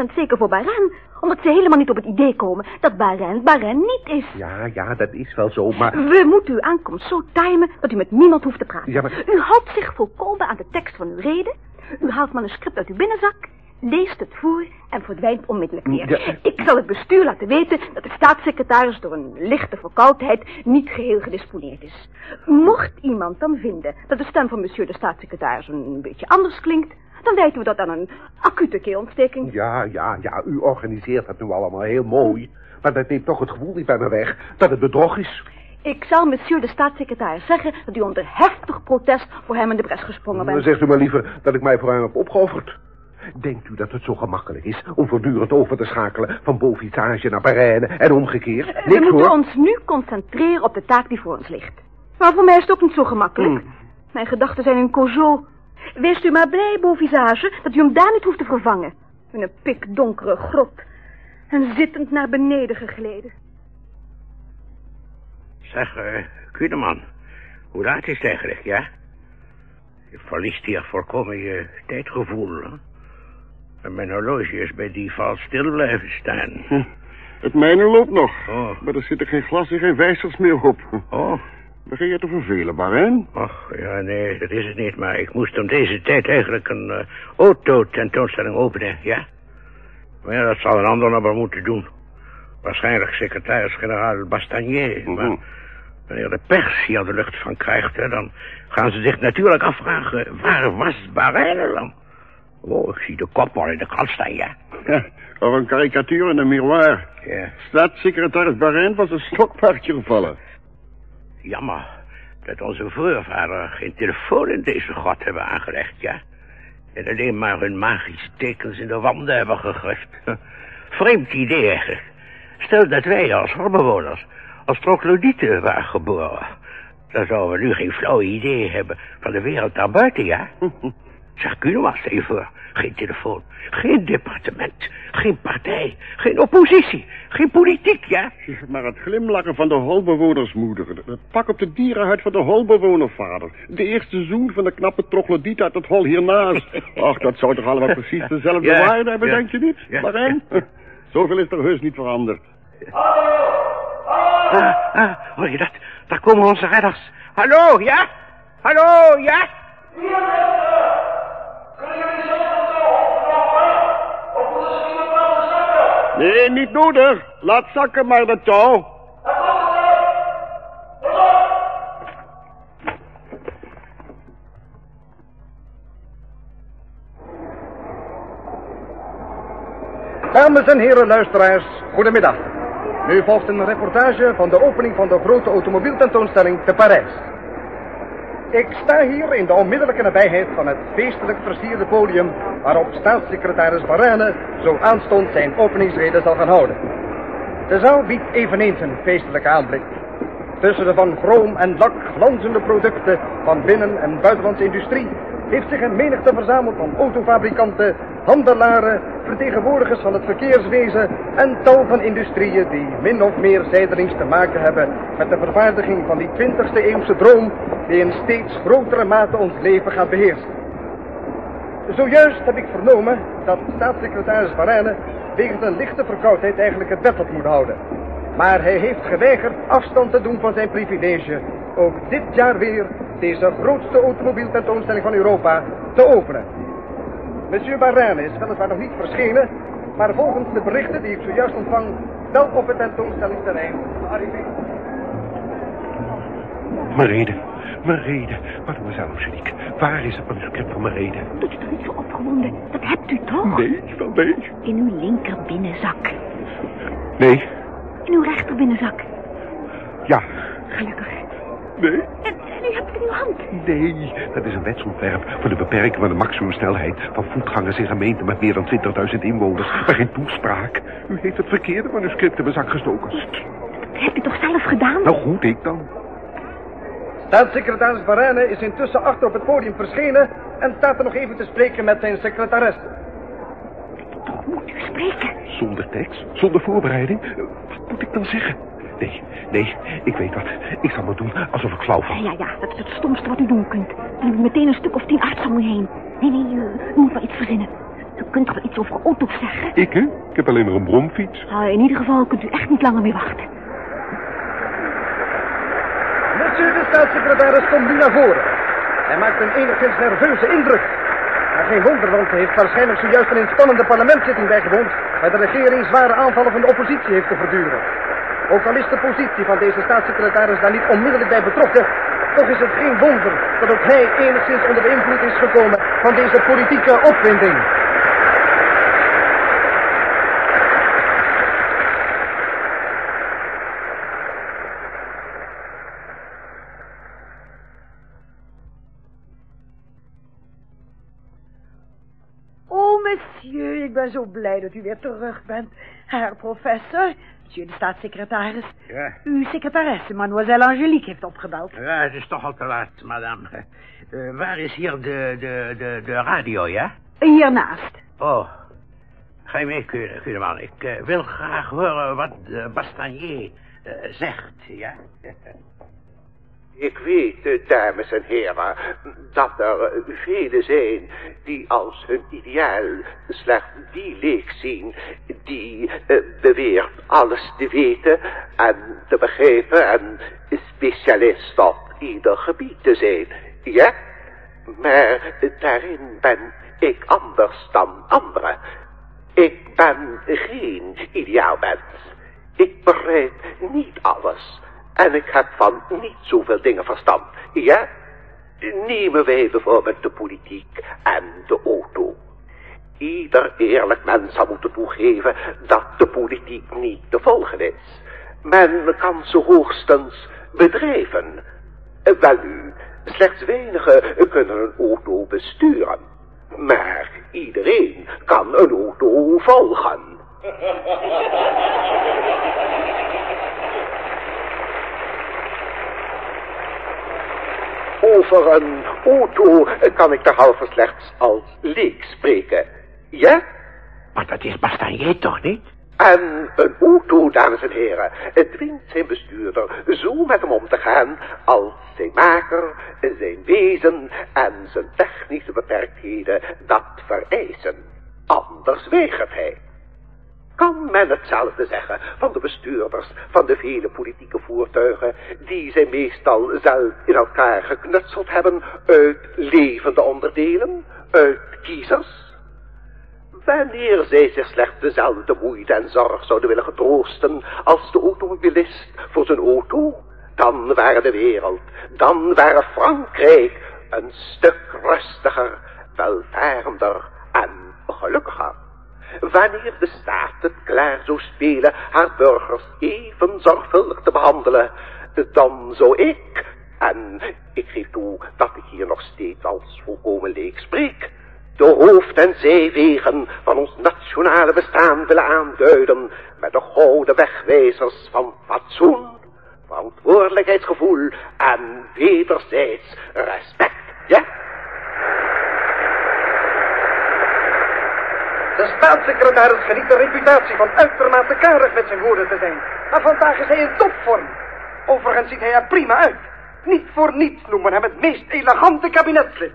100% zeker voor Baran, omdat ze helemaal niet op het idee komen dat Baran Baran niet is. Ja, ja, dat is wel zo, maar... We moeten uw aankomst zo timen dat u met niemand hoeft te praten. Ja, maar- U houdt zich volkomen aan de tekst van uw reden. U haalt manuscript uit uw binnenzak, leest het voor en verdwijnt onmiddellijk weer. Ja. Ik zal het bestuur laten weten dat de staatssecretaris door een lichte verkoudheid niet geheel gedisponeerd is. Mocht iemand dan vinden dat de stem van monsieur de staatssecretaris een beetje anders klinkt, dan wijten we dat aan een acute keelontsteking. Ja, ja, ja, u organiseert dat nu allemaal heel mooi. Maar dat neemt toch het gevoel niet bij me weg dat het bedrog is. Ik zal monsieur de staatssecretaris zeggen dat u onder heftig protest voor hem in de bres gesprongen Dan bent. zegt u maar liever dat ik mij voor hem heb opgeofferd. Denkt u dat het zo gemakkelijk is om voortdurend over te schakelen van Beauvisage naar Parijne en omgekeerd? We Niks moeten hoor. ons nu concentreren op de taak die voor ons ligt. Maar voor mij is het ook niet zo gemakkelijk. Hmm. Mijn gedachten zijn in Cojo. Wees u maar blij, Beauvisage, dat u hem daar niet hoeft te vervangen. In een pikdonkere grot. En zittend naar beneden gegleden. Zeg, uh, Kuneman, hoe laat is het eigenlijk, ja? Je verliest hier volkomen je tijdgevoel, hè? En mijn horloge is bij die val stil blijven staan. Hm. Het mijne loopt nog. Oh. Maar er zitten geen glas en geen wijzers meer op. Oh, Begin je te vervelen, Barijn? ach, ja, nee, dat is het niet. Maar ik moest om deze tijd eigenlijk een eh, auto-tentoonstelling openen, ja? Maar ja, dat zal een ander nog wel moeten doen. Waarschijnlijk secretaris-generaal Bastanier. Mhm. Maar wanneer de pers hier de lucht van krijgt, hè, dan gaan ze zich natuurlijk afvragen... waar was Barijn dan? Oh, ik zie de kop al in de krant staan, ja. Ja, of een karikatuur in een miroir. Ja, Staatssecretaris Barijn was een stokpaardje gevallen. jammer dat onze voorvader geen telefoon in deze grot hebben aangelegd, ja. En alleen maar hun magische tekens in de wanden hebben gegrift. Vreemd idee eigenlijk. Stel dat wij als horbewoners, als troglodyten waren geboren. Dan zouden we nu geen flauw idee hebben van de wereld daarbuiten, ja? Zeg, kun je maar stel je voor. Geen telefoon, geen departement, geen partij, geen oppositie, geen politiek, ja? Maar het glimlachen van de holbewonersmoeder. Het pak op de dierenhuid van de holbewonervader. De eerste zoen van de knappe troglodyte uit het hol hiernaast. Ach, dat zou toch allemaal precies dezelfde Ja, waarde hebben, ja, denk je niet, ja. Barijn? Zoveel is er heus niet veranderd. Ah, ah, hoor je dat? Daar komen onze redders. Hallo, ja? Hallo, ja? Nee, niet nodig. Laat zakken maar de touw. Dames en heren luisteraars, goedemiddag. Nu volgt een reportage van de opening van de grote automobieltentoonstelling te Parijs. Ik sta hier in de onmiddellijke nabijheid van het feestelijk versierde podium waarop staatssecretaris Barane zo aanstond zijn openingsrede zal gaan houden. De zaal biedt eveneens een feestelijke aanblik. Tussen de van chroom en lak glanzende producten van binnen- en buitenlandse industrie heeft zich een menigte verzameld van autofabrikanten, handelaren, vertegenwoordigers van het verkeerswezen en tal van industrieën die min of meer zijdelings te maken hebben met de vervaardiging van die 20e eeuwse droom die in steeds grotere mate ons leven gaat beheersen. Zojuist heb ik vernomen dat staatssecretaris Varenne wegens een lichte verkoudheid eigenlijk het bed had moeten houden. Maar hij heeft geweigerd afstand te doen van zijn privilege ook dit jaar weer deze grootste automobieltentoonstelling van Europa te openen. Monsieur Barrane is weliswaar nog niet verschenen, maar volgens de berichten die ik zojuist ontvang, wel op het tentoonstellingsterrein gearriveerd. Marede, Mijn reden. Mademoiselle Angelique, waar is het manuscript van mijn reden? Doet u toch niet zo opgewonden? Dat hebt u toch? Nee, wel nee. In uw linker binnenzak. Nee, In uw rechter binnenzak. ja, Gelukkig. Nee, En, en u hebt het in uw hand. nee. Dat is een wetsontwerp voor de beperking van de maximumsnelheid van voetgangers in gemeenten met meer dan 20.000 inwoners. Maar geen toespraak. U heeft het verkeerde manuscript in mijn zak gestoken. Dat hebt u toch zelf gedaan? Nou goed, ik dan. Staatssecretaris Varenne is intussen achter op het podium verschenen en staat er nog even te spreken met zijn secretaresse. Moet u spreken? Zonder tekst, zonder voorbereiding. Wat moet ik dan zeggen? Nee, nee, ik weet wat. Ik zal maar doen alsof ik flauw val. Ja, ja, ja, dat is het stomste wat u doen kunt. U meteen een stuk of tien artsen om u heen. Nee, nee, u, u moet wel iets verzinnen. U kunt toch wel iets over auto's zeggen? Ik, hè? Ik heb alleen maar een bromfiets. Nou, in ieder geval kunt u echt niet langer meer wachten. Monsieur de staatssecretaris komt nu naar voren. Hij maakt een enigszins nerveuze indruk. Maar geen wonder, want hij heeft waarschijnlijk zojuist een inspannende parlementszitting bijgewoond... waar de regering zware aanvallen van de oppositie heeft te verduren. Ook al is de positie van deze staatssecretaris daar niet onmiddellijk bij betrokken... toch is het geen wonder dat ook hij enigszins onder de invloed is gekomen van deze politieke opwinding. Oh, monsieur, ik ben zo blij dat u weer terug bent. Herr professor, monsieur de staatssecretaris. Ja. Uw secretaresse, mademoiselle Angelique, heeft opgebeld. Ja, het is toch al te laat, madame. Eh, waar is hier de, de, de, de radio, ja? Hiernaast. Oh, ga je mee, Kure- Kureman? Ik eh, wil graag horen wat uh, Bastanier eh, zegt, ja? Ik weet, eh, dames en heren, dat er eh, velen zijn die als hun ideaal slechts die leek zien die eh, beweert alles te weten en te begrijpen en specialist op ieder gebied te zijn. Ja, maar daarin ben ik anders dan anderen. Ik ben geen ideaalmens. Ik begrijp niet alles. En ik heb van niet zoveel dingen verstand. Ja? Nemen wij bijvoorbeeld de politiek en de auto. Ieder eerlijk mens zou moeten toegeven dat de politiek niet te volgen is. Men kan ze hoogstens bedrijven. Wel u, slechts weinigen kunnen een auto besturen. Maar iedereen kan een auto volgen. Over een auto kan ik derhalve slechts als leek spreken. Ja? Maar dat is Bastanier toch niet? En een auto, dames en heren, het dwingt zijn bestuurder zo met hem om te gaan als zijn maker, zijn wezen en zijn technische beperktheden dat vereisen. Anders weigert hij. Kan men hetzelfde zeggen van de bestuurders van de vele politieke voertuigen die zij meestal zelf in elkaar geknutseld hebben uit levende onderdelen, uit kiezers? Wanneer zij zich slechts dezelfde moeite en zorg zouden willen getroosten als de automobilist voor zijn auto, dan waren de wereld, dan waren Frankrijk een stuk rustiger, welvarender en gelukkiger. Wanneer de staat het klaar zou spelen haar burgers even zorgvuldig te behandelen, dan zou ik, en ik geef toe dat ik hier nog steeds als volkomen leek spreek, de hoofd- en zijwegen van ons nationale bestaan willen aanduiden met de gouden wegwijzers van fatsoen, verantwoordelijkheidsgevoel en wederzijds respect. Ja? De staatssecretaris geniet de reputatie van uitermate karig met zijn woorden te zijn. Maar vandaag is hij in topvorm. Overigens ziet hij er prima uit. Niet voor niets noemen hem het meest elegante kabinetslid.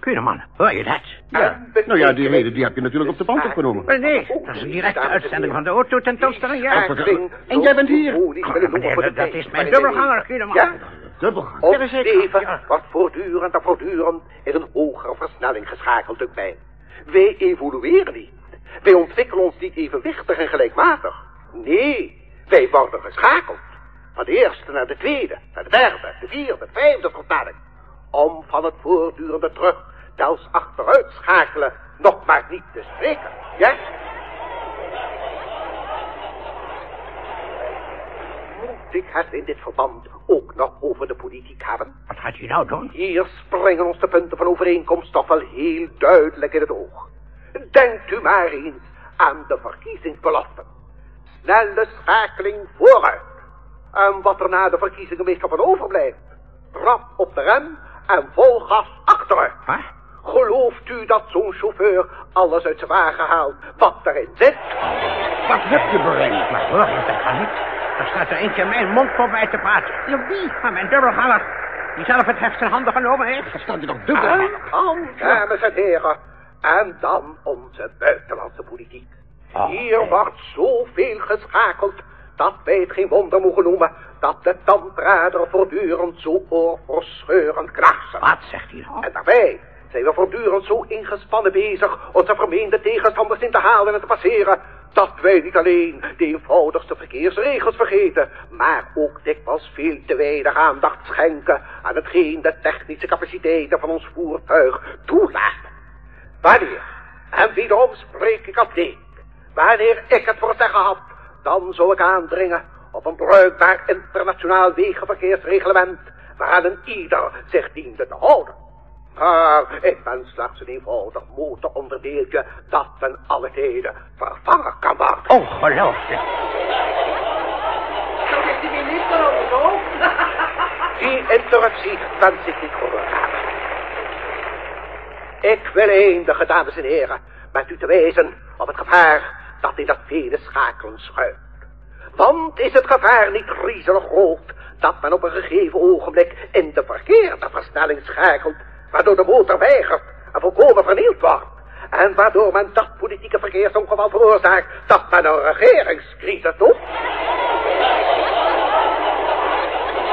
Kureman, hoor je dat? Ja, nou ja, die reden die heb je natuurlijk op de band opgenomen. Maar nee, dat is een directe uitzending van de auto-tentoonstelling, ja. En jij bent hier. Meneer, dat is mijn dubbelganger, Kureman. Ja? Dubbelganger? Ons leven wordt voortdurend en voortdurend in een hogere versnelling geschakeld ook bij. Wij evolueren niet. Wij ontwikkelen ons niet evenwichtig en gelijkmatig. Nee, wij worden geschakeld. Van de eerste naar de tweede, naar de derde, de vierde, de vijfde versnelling. Om van het voortdurende terug, telkens achteruit schakelen, nog maar niet te spreken. Ja? Moet ik het in dit verband ook nog over de politiek hebben? Wat gaat u nou doen? Hier springen ons de punten van overeenkomst toch wel heel duidelijk in het oog. Denkt u maar eens aan de verkiezingsbeloften. Snelle schakeling vooruit. En wat er na de verkiezingen meestal van overblijft. Trap op de rem en vol gas achteruit. Gelooft u dat zo'n chauffeur alles uit zijn wagen haalt wat erin zit? Wat heb je bereikt? Maar dat kan niet. Er staat er eentje mijn mond voor mij te praten. Ja, wie? Maar mijn dubbelganger. Die zelf het heft in handen genomen heeft. Dat staat er nog dubbel. En dan, dames en heren, en dan onze buitenlandse politiek. Hier wordt zoveel geschakeld dat wij het geen wonder mogen noemen dat de tanddrader voortdurend zo oorverscheurend knarsen. Wat zegt u nou? En daarbij zijn we voortdurend zo ingespannen bezig onze vermeende tegenstanders in te halen en te passeren, dat wij niet alleen de eenvoudigste verkeersregels vergeten, maar ook dikwijls veel te weinig aandacht schenken aan hetgeen de technische capaciteiten van ons voertuig toelaten. Wanneer, en wederom spreek ik op dit, wanneer ik het voor zeggen had, dan zou ik aandringen op een bruikbaar internationaal wegenverkeersreglement, waaraan een ieder zich diende te houden. Maar ik ben slechts een eenvoudig motoronderdeeltje dat ten alle tijden vervangen kan worden. Ongelooflijk. Dat is die minister zo. Die interruptie wens ik niet hebben. Ik wil eindigen, dames en heren, met u te wijzen op het gevaar dat in dat vele schakelen schuilt. Want is het gevaar niet griezelig groot dat men op een gegeven ogenblik in de verkeerde versnelling schakelt, waardoor de motor weigert en volkomen vernield wordt, en waardoor men dat politieke verkeersongeval veroorzaakt dat men een regeringscrisis noemt?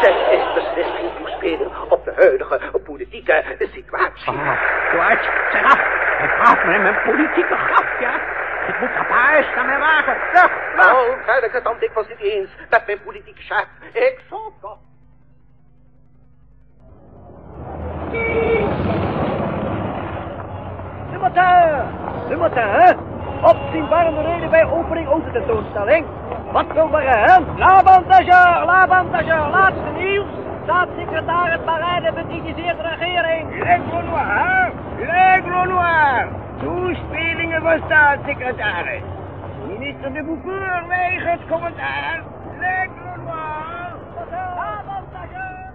Dit is beslist geen toespeling op de huidige politieke situatie. Ah, George, zeg af. Hij praat me in mijn politieke grap, ja. Ik moet naar huis, naar mijn wagen. Oh, ben ik het dan dikwijls niet eens met mijn politieke chef. Ik zal toch... Le matin, le matin, hè? Opzienbarende reden bij opening autotentoonstelling. Wat wil maar hè? L'avantageur, l'avantageur, laatste nieuws. Staatssecretaris Marijne bekritiseert de regering. L'aigle noir, l'aigle noir. Toespelingen van staatssecretaris. Minister de Beaufort weigert commentaar. L'aigle noir. L'avantageur.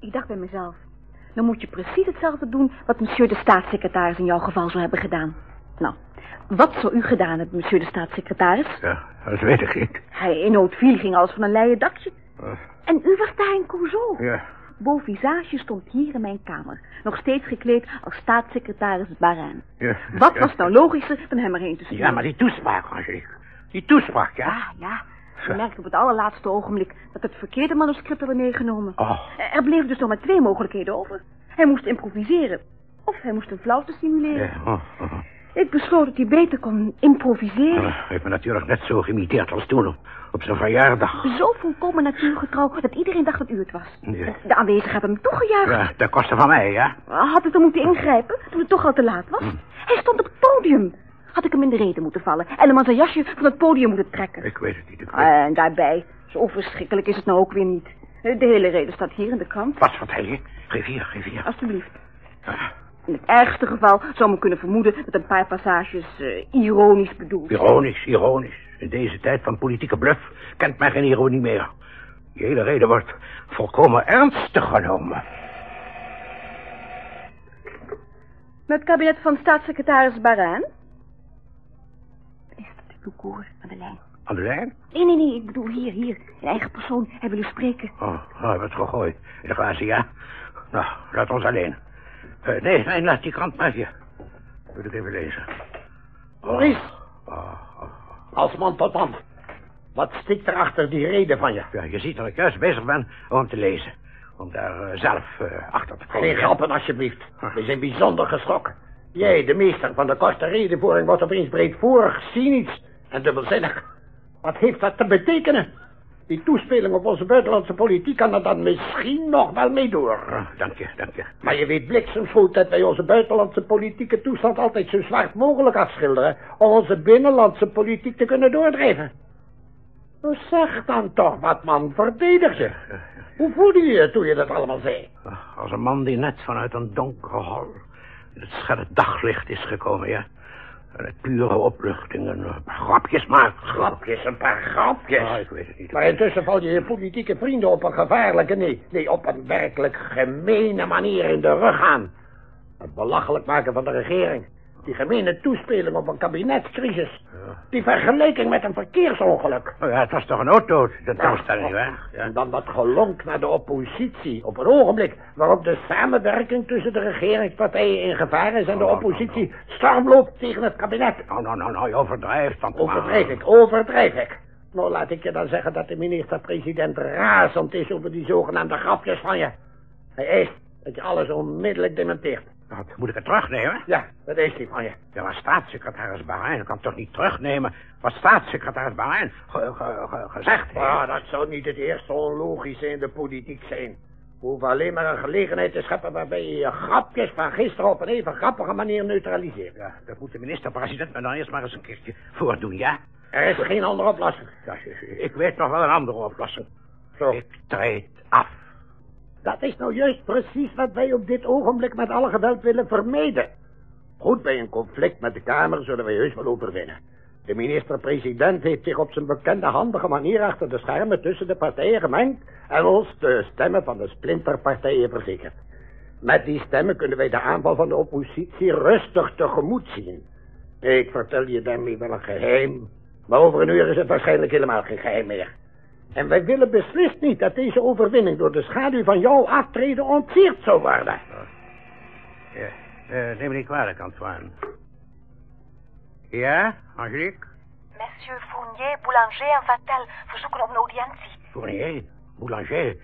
Ik dacht bij mezelf, dan moet je precies hetzelfde doen wat monsieur de staatssecretaris in jouw geval zou hebben gedaan. Nou, wat zou u gedaan hebben, monsieur de staatssecretaris? Ja, dat weet ik niet. Hij in Hauteville ging als van een leien dakje. Eh, En u was daar in Courgeot. ja. Beau Visage stond hier in mijn kamer. Nog steeds gekleed als staatssecretaris Barin. ja. Wat was nou logischer dan hem erheen te sturen? Ja, maar die toespraak, Angelique. Die toespraak, ja. Ja, ja. Je merkte op het allerlaatste ogenblik dat het verkeerde manuscript hadden meegenomen. Oh. Er bleven dus nog maar twee mogelijkheden over. Hij moest improviseren. Of hij moest een flauwte simuleren. Ja, oh, oh. Ik besloot dat hij beter kon improviseren. Hij heeft me natuurlijk net zo geïmiteerd als toen op, op zijn verjaardag. Zo volkomen natuurgetrouw dat iedereen dacht dat u het was. De aanwezigen hebben hem toegejuicht. Ja, dat kostte van mij, ja. Had ik dan moeten ingrijpen toen het toch al te laat was? Hij stond op het podium. Had ik hem in de reden moeten vallen en hem aan zijn jasje van het podium moeten trekken. Ik weet het niet. Ik weet het. En daarbij, zo verschrikkelijk is het nou ook weer niet. De hele reden staat hier in de krant. Wat vertel je? Geef hier, geef hier. Alsjeblieft. In het ergste geval zou men kunnen vermoeden dat een paar passages eh, ironisch bedoeld zijn. Ironisch, ironisch. In deze tijd van politieke bluff kent men geen ironie meer. Die hele reden wordt volkomen ernstig genomen. Met het kabinet van staatssecretaris Baran? Boucour aan de lijn? Aan de lijn? Nee, nee, nee, ik bedoel hier, hier. In eigen persoon. Hij wil u spreken. Oh, oh hij wordt gegooid. In de glazen, ja. Nou, laat ons alleen. Eh, nee, nee, laat die krant maar hier. Wil ik even lezen. Maurice, Oh, oh. als man tot man. Wat stikt er achter die reden van je? Ja, je ziet dat ik juist bezig ben om te lezen. Om daar eh, zelf eh, achter te komen. Geen grappen, alsjeblieft. We zijn bijzonder geschrokken. Jij, de meester van de korte redenvoering, wordt opeens breedvoerig, cynisch en dubbelzinnig. Wat heeft dat te betekenen? Die toespeling op onze buitenlandse politiek kan er dan misschien nog wel mee door. Ah, dank je, dank je. Maar je weet bliksemsgoed dat wij onze buitenlandse politieke toestand altijd zo zwart mogelijk afschilderen... om onze binnenlandse politiek te kunnen doordrijven. Nou zeg dan toch wat, man. Verdedig je. Hoe voelde je je toen je dat allemaal zei? Als een man die net vanuit een donkere hol in het schelle daglicht is gekomen, ja. Het pure opluchting en een paar grapjes maakt. Grapjes, een paar grapjes. Ah, ik weet het niet. Maar intussen val je je politieke vrienden op een gevaarlijke, nee, nee, op een werkelijk gemene manier in de rug aan. Het belachelijk maken van de regering. Die gemene toespeling op een kabinetscrisis. Die vergelijking met een verkeersongeluk. Oh ja, het was toch een auto, de toestelling, niet waar? En dan dat gelonk naar de oppositie. Op een ogenblik waarop de samenwerking tussen de regeringspartijen in gevaar is... en de oppositie storm loopt tegen het kabinet. Nou, nou, nou, nou, je overdrijft. Want Overdrijf ik, overdrijf ik. Nou, laat ik je dan zeggen dat de minister-president razend is over die zogenaamde grapjes van je. Hij eist dat je alles onmiddellijk dementeert. Moet ik het terugnemen? Ja, dat eist hij van je. Ja, maar staatssecretaris Bahrein kan toch niet terugnemen wat staatssecretaris Bahrein ge- ge- ge- gezegd heeft? Ah, dat zou niet het eerste onlogische in de politiek zijn. We hoeven alleen maar een gelegenheid te scheppen waarbij je je grapjes van gisteren op een even grappige manier neutraliseert. Ja, dat moet de minister-president me dan eerst maar eens een keertje voordoen, ja? Er is geen andere oplossing. Ja, ik weet nog wel een andere oplossing. Zo. Ik treed af. Dat is nou juist precies wat wij op dit ogenblik met alle geweld willen vermijden. Goed, bij een conflict met de Kamer zullen wij heus wel overwinnen. De minister-president heeft zich op zijn bekende handige manier achter de schermen tussen de partijen gemengd en ons de stemmen van de splinterpartijen verzekerd. Met die stemmen kunnen wij de aanval van de oppositie rustig tegemoet zien. Ik vertel je daarmee wel een geheim, maar over een uur is het waarschijnlijk helemaal geen geheim meer. En wij willen beslist niet dat deze overwinning door de schaduw van jouw aftreden ontzeerd zou worden. Ja, eh, neem me niet kwalijk, Antoine. Ja, Angelique? Monsieur Fournier, Boulanger en Vatel verzoeken om een audiëntie. Fournier, Boulanger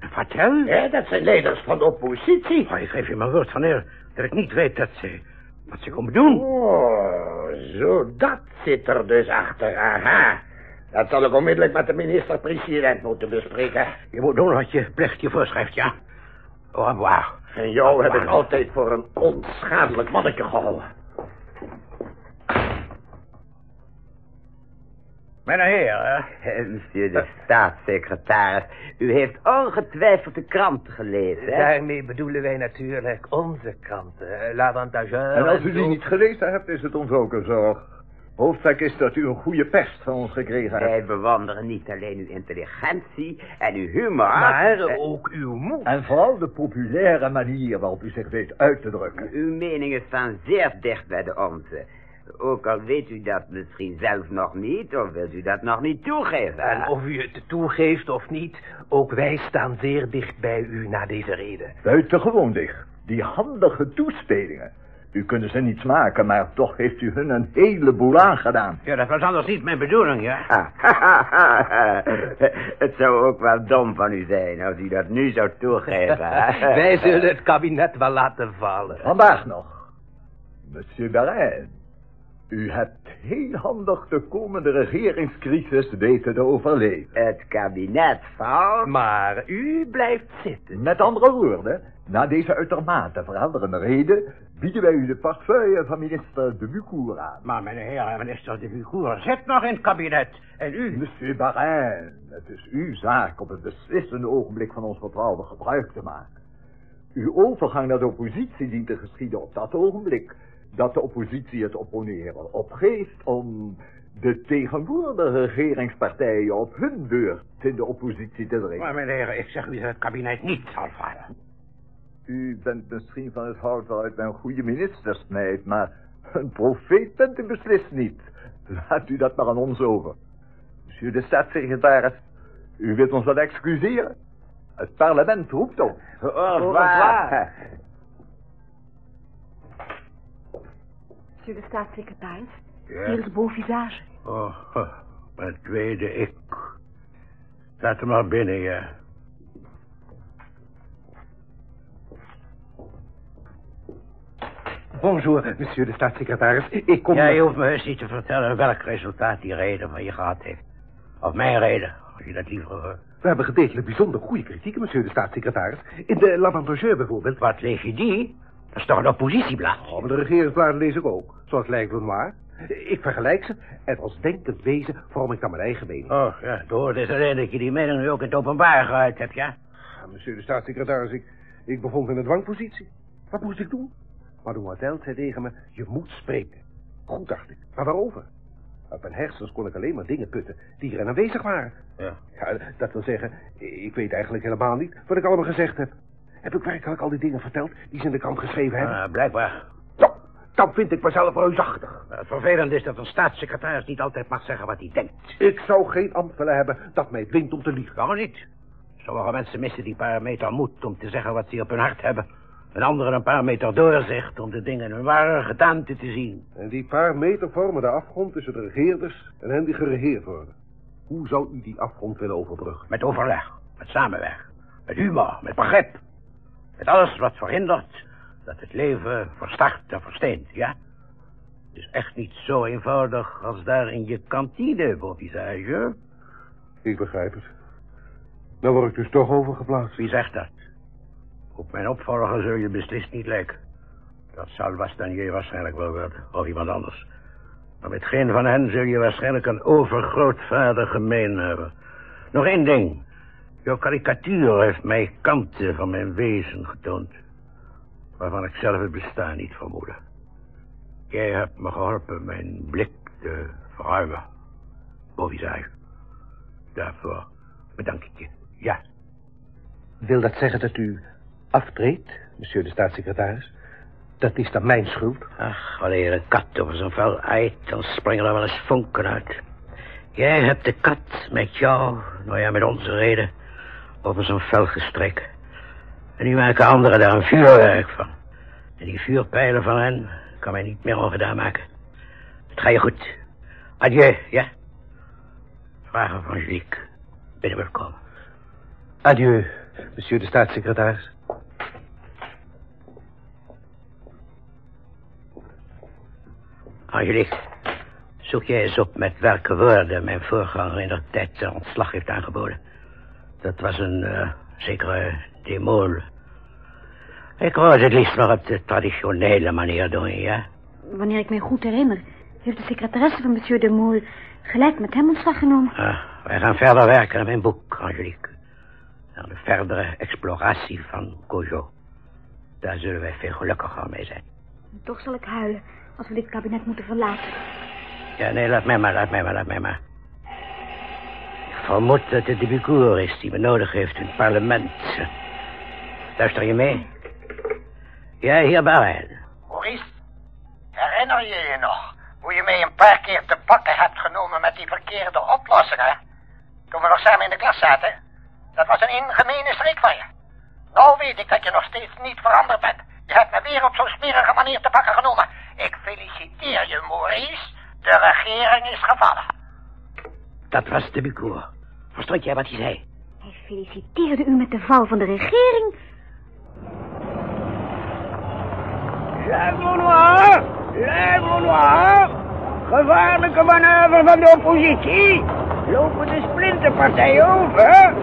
en Vatel? Ja, dat zijn leiders van de oppositie. Oh, ik geef je mijn woord van eer dat ik niet weet dat ze, wat ze komen doen. Oh, zo dat zit er dus achter. Aha. Dat zal ik onmiddellijk met de minister-president moeten bespreken. Je moet doen wat je plicht je voorschrijft, ja. Au revoir. En jou heb ik altijd voor een onschadelijk mannetje gehouden. Mijn heer, Eh, Monsieur de staatssecretaris, u heeft ongetwijfeld de kranten gelezen, hè? Daarmee bedoelen wij natuurlijk onze kranten. L'Avantageur. En als u die niet gelezen hebt, is het ons ook een zorg. Hoofdzaak is dat u een goede pest van ons gekregen hebt. Wij bewonderen niet alleen uw intelligentie en uw humor... Maar eh, ook uw moed. En vooral de populaire manier waarop u zich weet uit te drukken. Uw meningen staan zeer dicht bij de onze. Ook al weet u dat misschien zelf nog niet, of wilt u dat nog niet toegeven. En of u het toegeeft of niet, ook wij staan zeer dicht bij u na deze reden. Buitengewoon dicht. Die handige toespelingen. U kunt ze niet maken, maar toch heeft u hun een heleboel aangedaan. Ja, dat was anders niet mijn bedoeling, ja. het zou ook wel dom van u zijn als u dat nu zou toegeven. wij zullen het kabinet wel laten vallen. Vandaag nog. Monsieur Barijn, u hebt heel handig de komende regeringscrisis weten te overleven. Het kabinet valt. Maar u blijft zitten. Met andere woorden, na deze uitermate veranderende reden bieden wij u de portefeuille van minister de Bucour aan. Maar mijn heer, minister de Bucour zit nog in het kabinet. En u? Monsieur Barijn, het is uw zaak op het beslissende ogenblik van ons vertrouwen gebruik te maken. Uw overgang naar de oppositie dient te geschieden op dat ogenblik dat de oppositie het opponeren opgeeft om de tegenwoordige regeringspartijen op hun beurt in de oppositie te dringen. Maar meneer, ik zeg u dat het kabinet niet zal vallen. U bent misschien van het hout waaruit men goede ministers snijdt, maar een profeet bent u beslist niet. Laat u dat maar aan ons over. Monsieur de staatssecretaris, u wilt ons wat excuseren? Het parlement roept op. Au revoir. Monsieur de staatssecretaris, Ja? hier is beau visage. Oh, mijn tweede ik. Laat hem maar binnen, ja. Bonjour, monsieur de staatssecretaris. Ik kom... Jij hoeft me eens niet te vertellen welk resultaat die reden van je gehad heeft. Of mijn reden, als je dat liever hoort. We hebben gedegelijk bijzonder goede kritieken, monsieur de staatssecretaris. In de L'Avantageur bijvoorbeeld. Wat lees je die? Dat is toch een oppositieblad? Oh, maar de regeringsbladen lees ik ook. Zoals L'Aigle Noir. Ik vergelijk ze en als denkend wezen vorm ik dan mijn eigen mening. Oh, ja, het hoort is alleen dat je die mening nu ook in het openbaar geuit hebt, ja? Ah, monsieur de staatssecretaris, ik, ik bevond in een dwangpositie. Wat moest ik doen? Mademoiselle zei tegen me, je moet spreken. Goed, dacht ik. Maar waarover? Uit mijn hersens kon ik alleen maar dingen putten die erin aanwezig waren. Ja. ja. Dat wil zeggen, ik weet eigenlijk helemaal niet wat ik allemaal gezegd heb. Heb ik werkelijk al die dingen verteld die ze in de krant geschreven hebben? Uh, blijkbaar. Nou, dan vind ik mezelf reusachtig. Het vervelende is dat een staatssecretaris niet altijd mag zeggen wat hij denkt. Ik zou geen ambt willen hebben dat mij dwingt om te liegen. Waarom niet? Sommige mensen missen die paar meter moed om te zeggen wat ze op hun hart hebben. En anderen een paar meter doorzicht om de dingen in hun ware gedaante te zien. En die paar meter vormen de afgrond tussen de regeerders en hen die geregeerd worden. Hoe zou u die afgrond willen overbruggen? Met overleg, met samenwerk, met humor, met begrip. Met alles wat verhindert dat het leven verstart en versteent, ja? Het is echt niet zo eenvoudig als daar in je kantine, Bobisage. Ik begrijp het. Nou word ik dus toch overgeplaatst. Wie zegt dat? Op mijn opvolger zul je beslist niet lijken. Dat zal Bastanier waarschijnlijk wel worden, of iemand anders. Maar met geen van hen zul je waarschijnlijk een overgrootvader gemeen hebben. Nog één ding. Jouw karikatuur heeft mij kanten van mijn wezen getoond. Waarvan ik zelf het bestaan niet vermoedde. Jij hebt me geholpen mijn blik te verruimen. Bovisage. Daarvoor bedank ik je. Ja. Wil dat zeggen dat u aftreedt, monsieur de staatssecretaris? Dat is dan mijn schuld? Ach, wanneer een kat over zijn vel eit, dan springen er wel eens vonken uit. Jij hebt de kat met jou, nou ja, met onze reden, over zijn vel gestreken. En nu maken anderen daar een vuurwerk van. En die vuurpijlen van hen kan mij niet meer ongedaan maken. Het ga je goed. Adieu, ja? Vragen van Angelique. Binnen wil komen. Adieu, monsieur de staatssecretaris. Angelique, zoek jij eens op met welke woorden mijn voorganger in de tijd zijn ontslag heeft aangeboden. Dat was een uh, zekere demol. Ik wou het liefst nog op de traditionele manier doen, ja? Wanneer ik mij goed herinner, heeft de secretaresse van monsieur de Mol gelijk met hem ontslag genomen. Ah, wij gaan verder werken aan mijn boek, Angelique. Aan de verdere exploratie van Cojo. Daar zullen wij veel gelukkiger mee zijn. Toch zal ik huilen als we dit kabinet moeten verlaten. Ja, nee, laat mij maar, laat mij maar, laat mij maar. Vermoed dat het de Bicour is die me nodig heeft in het parlement. Luister je mee? Ja, hier Barijn. Maurice, herinner je je nog hoe je mij een paar keer te pakken hebt genomen met die verkeerde oplossingen? Toen we nog samen in de klas zaten. Dat was een ingemene strik van je. Nou weet ik dat je nog steeds niet veranderd bent. Je hebt me weer op zo'n smerige manier te pakken genomen. Ik feliciteer je, Maurice. De regering is gevallen. Dat was de Bicour. Verstond jij wat hij zei? Hij feliciteerde u met de val van de regering. L'aigle noir! L'aigle noir! Gevaarlijke manoeuvre van de oppositie! Lopen de splinterpartijen over?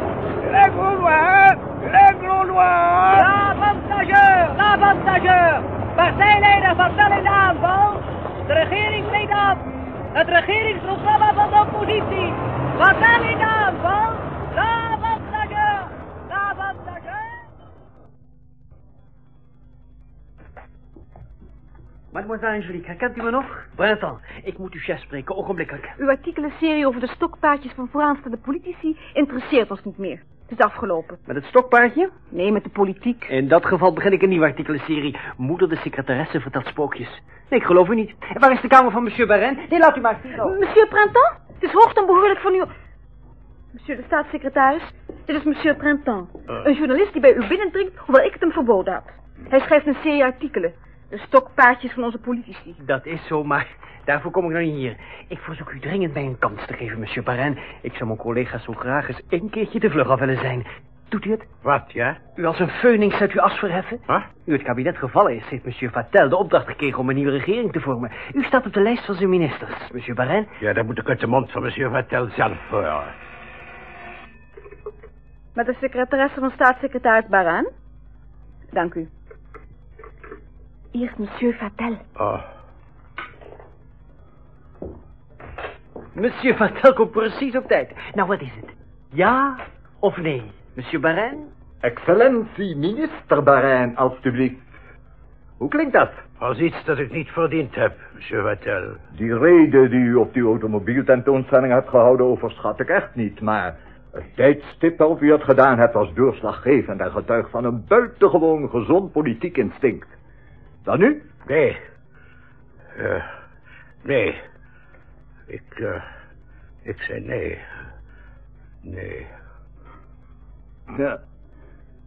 L'aigle noir! L'aigle noir! L'avantageur! L'avantageur! Partijleider van Tel in de aanval! De regering treedt af! Het regeringsprogramma van de oppositie! Mademoiselle Angelique, herkent u me nog? Brenton, ik moet uw chef spreken, ogenblikkelijk. Uw artikelenserie over de stokpaardjes van vooraanstaande politici interesseert ons niet meer. Het is afgelopen. Met het stokpaardje? Nee, met de politiek. In dat geval begin ik een nieuwe artikelenserie. Moeder de secretaresse vertelt spookjes. Nee, ik geloof u niet. En waar is de kamer van monsieur Barren? Nee, laat u maar. Monsieur Printemps? Het is hoogst onbehoorlijk van u... Monsieur de staatssecretaris, dit is monsieur Printemps. Een journalist die bij u binnendringt, hoewel ik het hem verboden had. Hij schrijft een serie artikelen. De stokpaardjes van onze politici. Dat is zo, maar daarvoor kom ik nou niet hier. Ik verzoek u dringend mij een kans te geven, monsieur Barren. Ik zou mijn collega's zo graag eens één keertje te vlug af willen zijn. Doet u het? Wat, ja? U als een phoenix uit uw as verheffen? Wat? U het kabinet gevallen is, heeft monsieur Vatel de opdracht gekregen om een nieuwe regering te vormen. U staat op de lijst van zijn ministers, monsieur Barin. Ja, dan moet ik uit de mond van monsieur Vatel zelf horen. Met de secretaresse van staatssecretaris Baran? Dank u. Hier is monsieur Vatel. Oh. Monsieur Vatel komt precies op tijd. Nou, wat is het? Ja of nee, monsieur Barin? Excellentie, minister Barijn, alstublieft. Hoe klinkt dat? Als iets dat ik niet verdiend heb, monsieur Vatel. Die reden die u op die automobieltentoonstelling hebt gehouden overschat ik echt niet, maar het tijdstip waarop u het gedaan hebt was doorslaggevend en getuigt van een buitengewoon gezond politiek instinct. Dan nu? Nee. Uh, nee. Ik, uh, ik zei nee. Nee. Ja,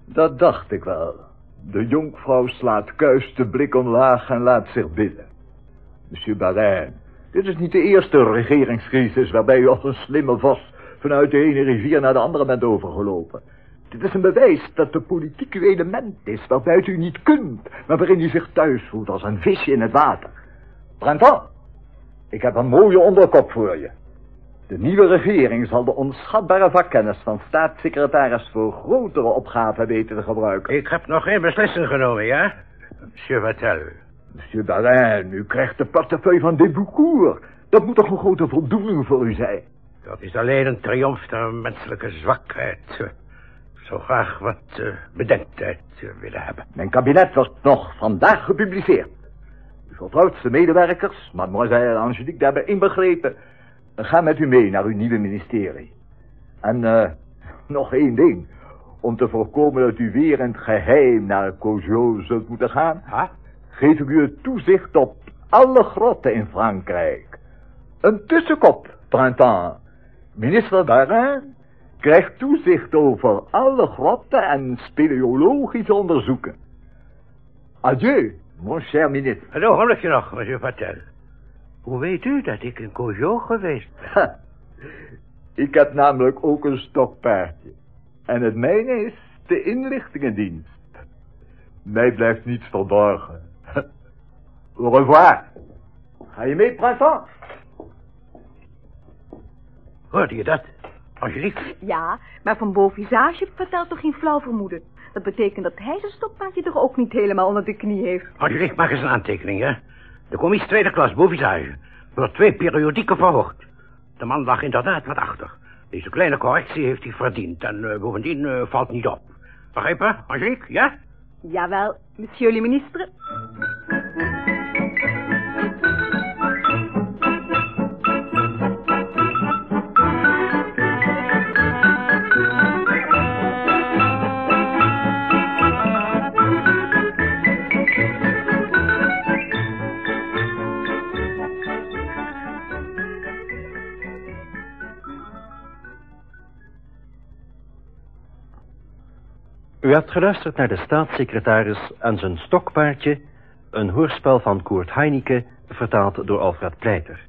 dat dacht ik wel. De jonkvrouw slaat kuis de blik omlaag en laat zich bidden. Monsieur Barin, dit is niet de eerste regeringscrisis waarbij u als een slimme vos vanuit de ene rivier naar de andere bent overgelopen. Dit is een bewijs dat de politiek uw element is, waarbij u niet kunt, maar waarin u zich thuis voelt als een visje in het water. Printemps, ik heb een mooie onderkop voor je. De nieuwe regering zal de onschatbare vakkennis van staatssecretaris voor grotere opgaven weten te gebruiken. Ik heb nog geen beslissing genomen, ja? Monsieur Vatel. Monsieur Barin, u krijgt de portefeuille van Desboucourt. Dat moet toch een grote voldoening voor u zijn? Dat is alleen een triomf der menselijke zwakheid. Ik zou graag wat uh, bedenktijd uh, willen hebben. Mijn kabinet wordt nog vandaag gepubliceerd. Uw vertrouwdste medewerkers, mademoiselle Angelique, daarbij inbegrepen... gaan met u mee naar uw nieuwe ministerie. En uh, nog één ding. Om te voorkomen dat u weer in het geheim naar Cojo zult moeten gaan... Ha? geef ik u het toezicht op alle grotten in Frankrijk. Een tussenkop, printemps. Minister Barin krijgt toezicht over alle grotten en speleologische onderzoeken. Adieu, mon cher ministre. Een ogenblikje nog, monsieur Vatel. Hoe weet u dat ik in Cojo geweest ben? Ha, ik heb namelijk ook een stokpaardje. En het mijne is de inlichtingendienst. Mij blijft niets verborgen. Au revoir. Ga je mee, printemps? Hoorde je dat, Angelique? Ja, maar van Beauvisage vertelt toch geen flauw vermoeden. Dat betekent dat hij zijn stokpaardje toch ook niet helemaal onder de knie heeft. Angelique, maak eens een aantekening, hè? De commissie tweede klas, Beauvisage, wordt twee periodieken verhoogd. De man lag inderdaad wat achter. Deze kleine correctie heeft hij verdiend en uh, bovendien uh, valt niet op. Begrepen, Angelique, ja? Jawel, monsieur le ministre. U hebt geluisterd naar de staatssecretaris en zijn stokpaardje, een hoorspel van Koert Heineke, vertaald door Alfred Pleiter.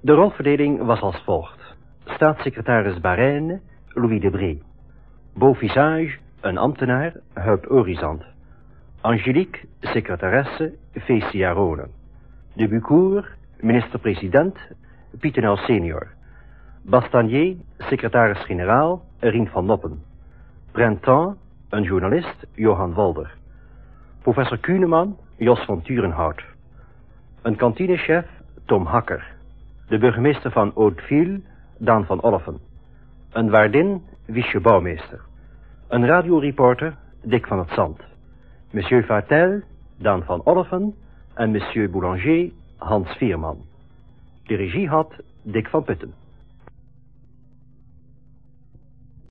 De rolverdeling was als volgt. Staatssecretaris Barène, Louis Debré. Beauvisage, een ambtenaar, Huip Orizant. Angelique, secretaresse, Fecia Ronen. De Bucour, minister-president, Pietenel senior. Bastanier, secretaris-generaal, Rien van Noppen. Printemps, een journalist, Johan Walder. Professor Kuneman, Jos van Turenhout. Een kantinechef, Tom Hakker. De burgemeester van Hauteville, Daan van Olleffen. Een waardin, Wiesje Bouwmeester. Een radioreporter, Dick van het Zand. Monsieur Vatel, Daan van Olleffen. En monsieur Boulanger, Hans Vierman. De regie had Dick van Putten.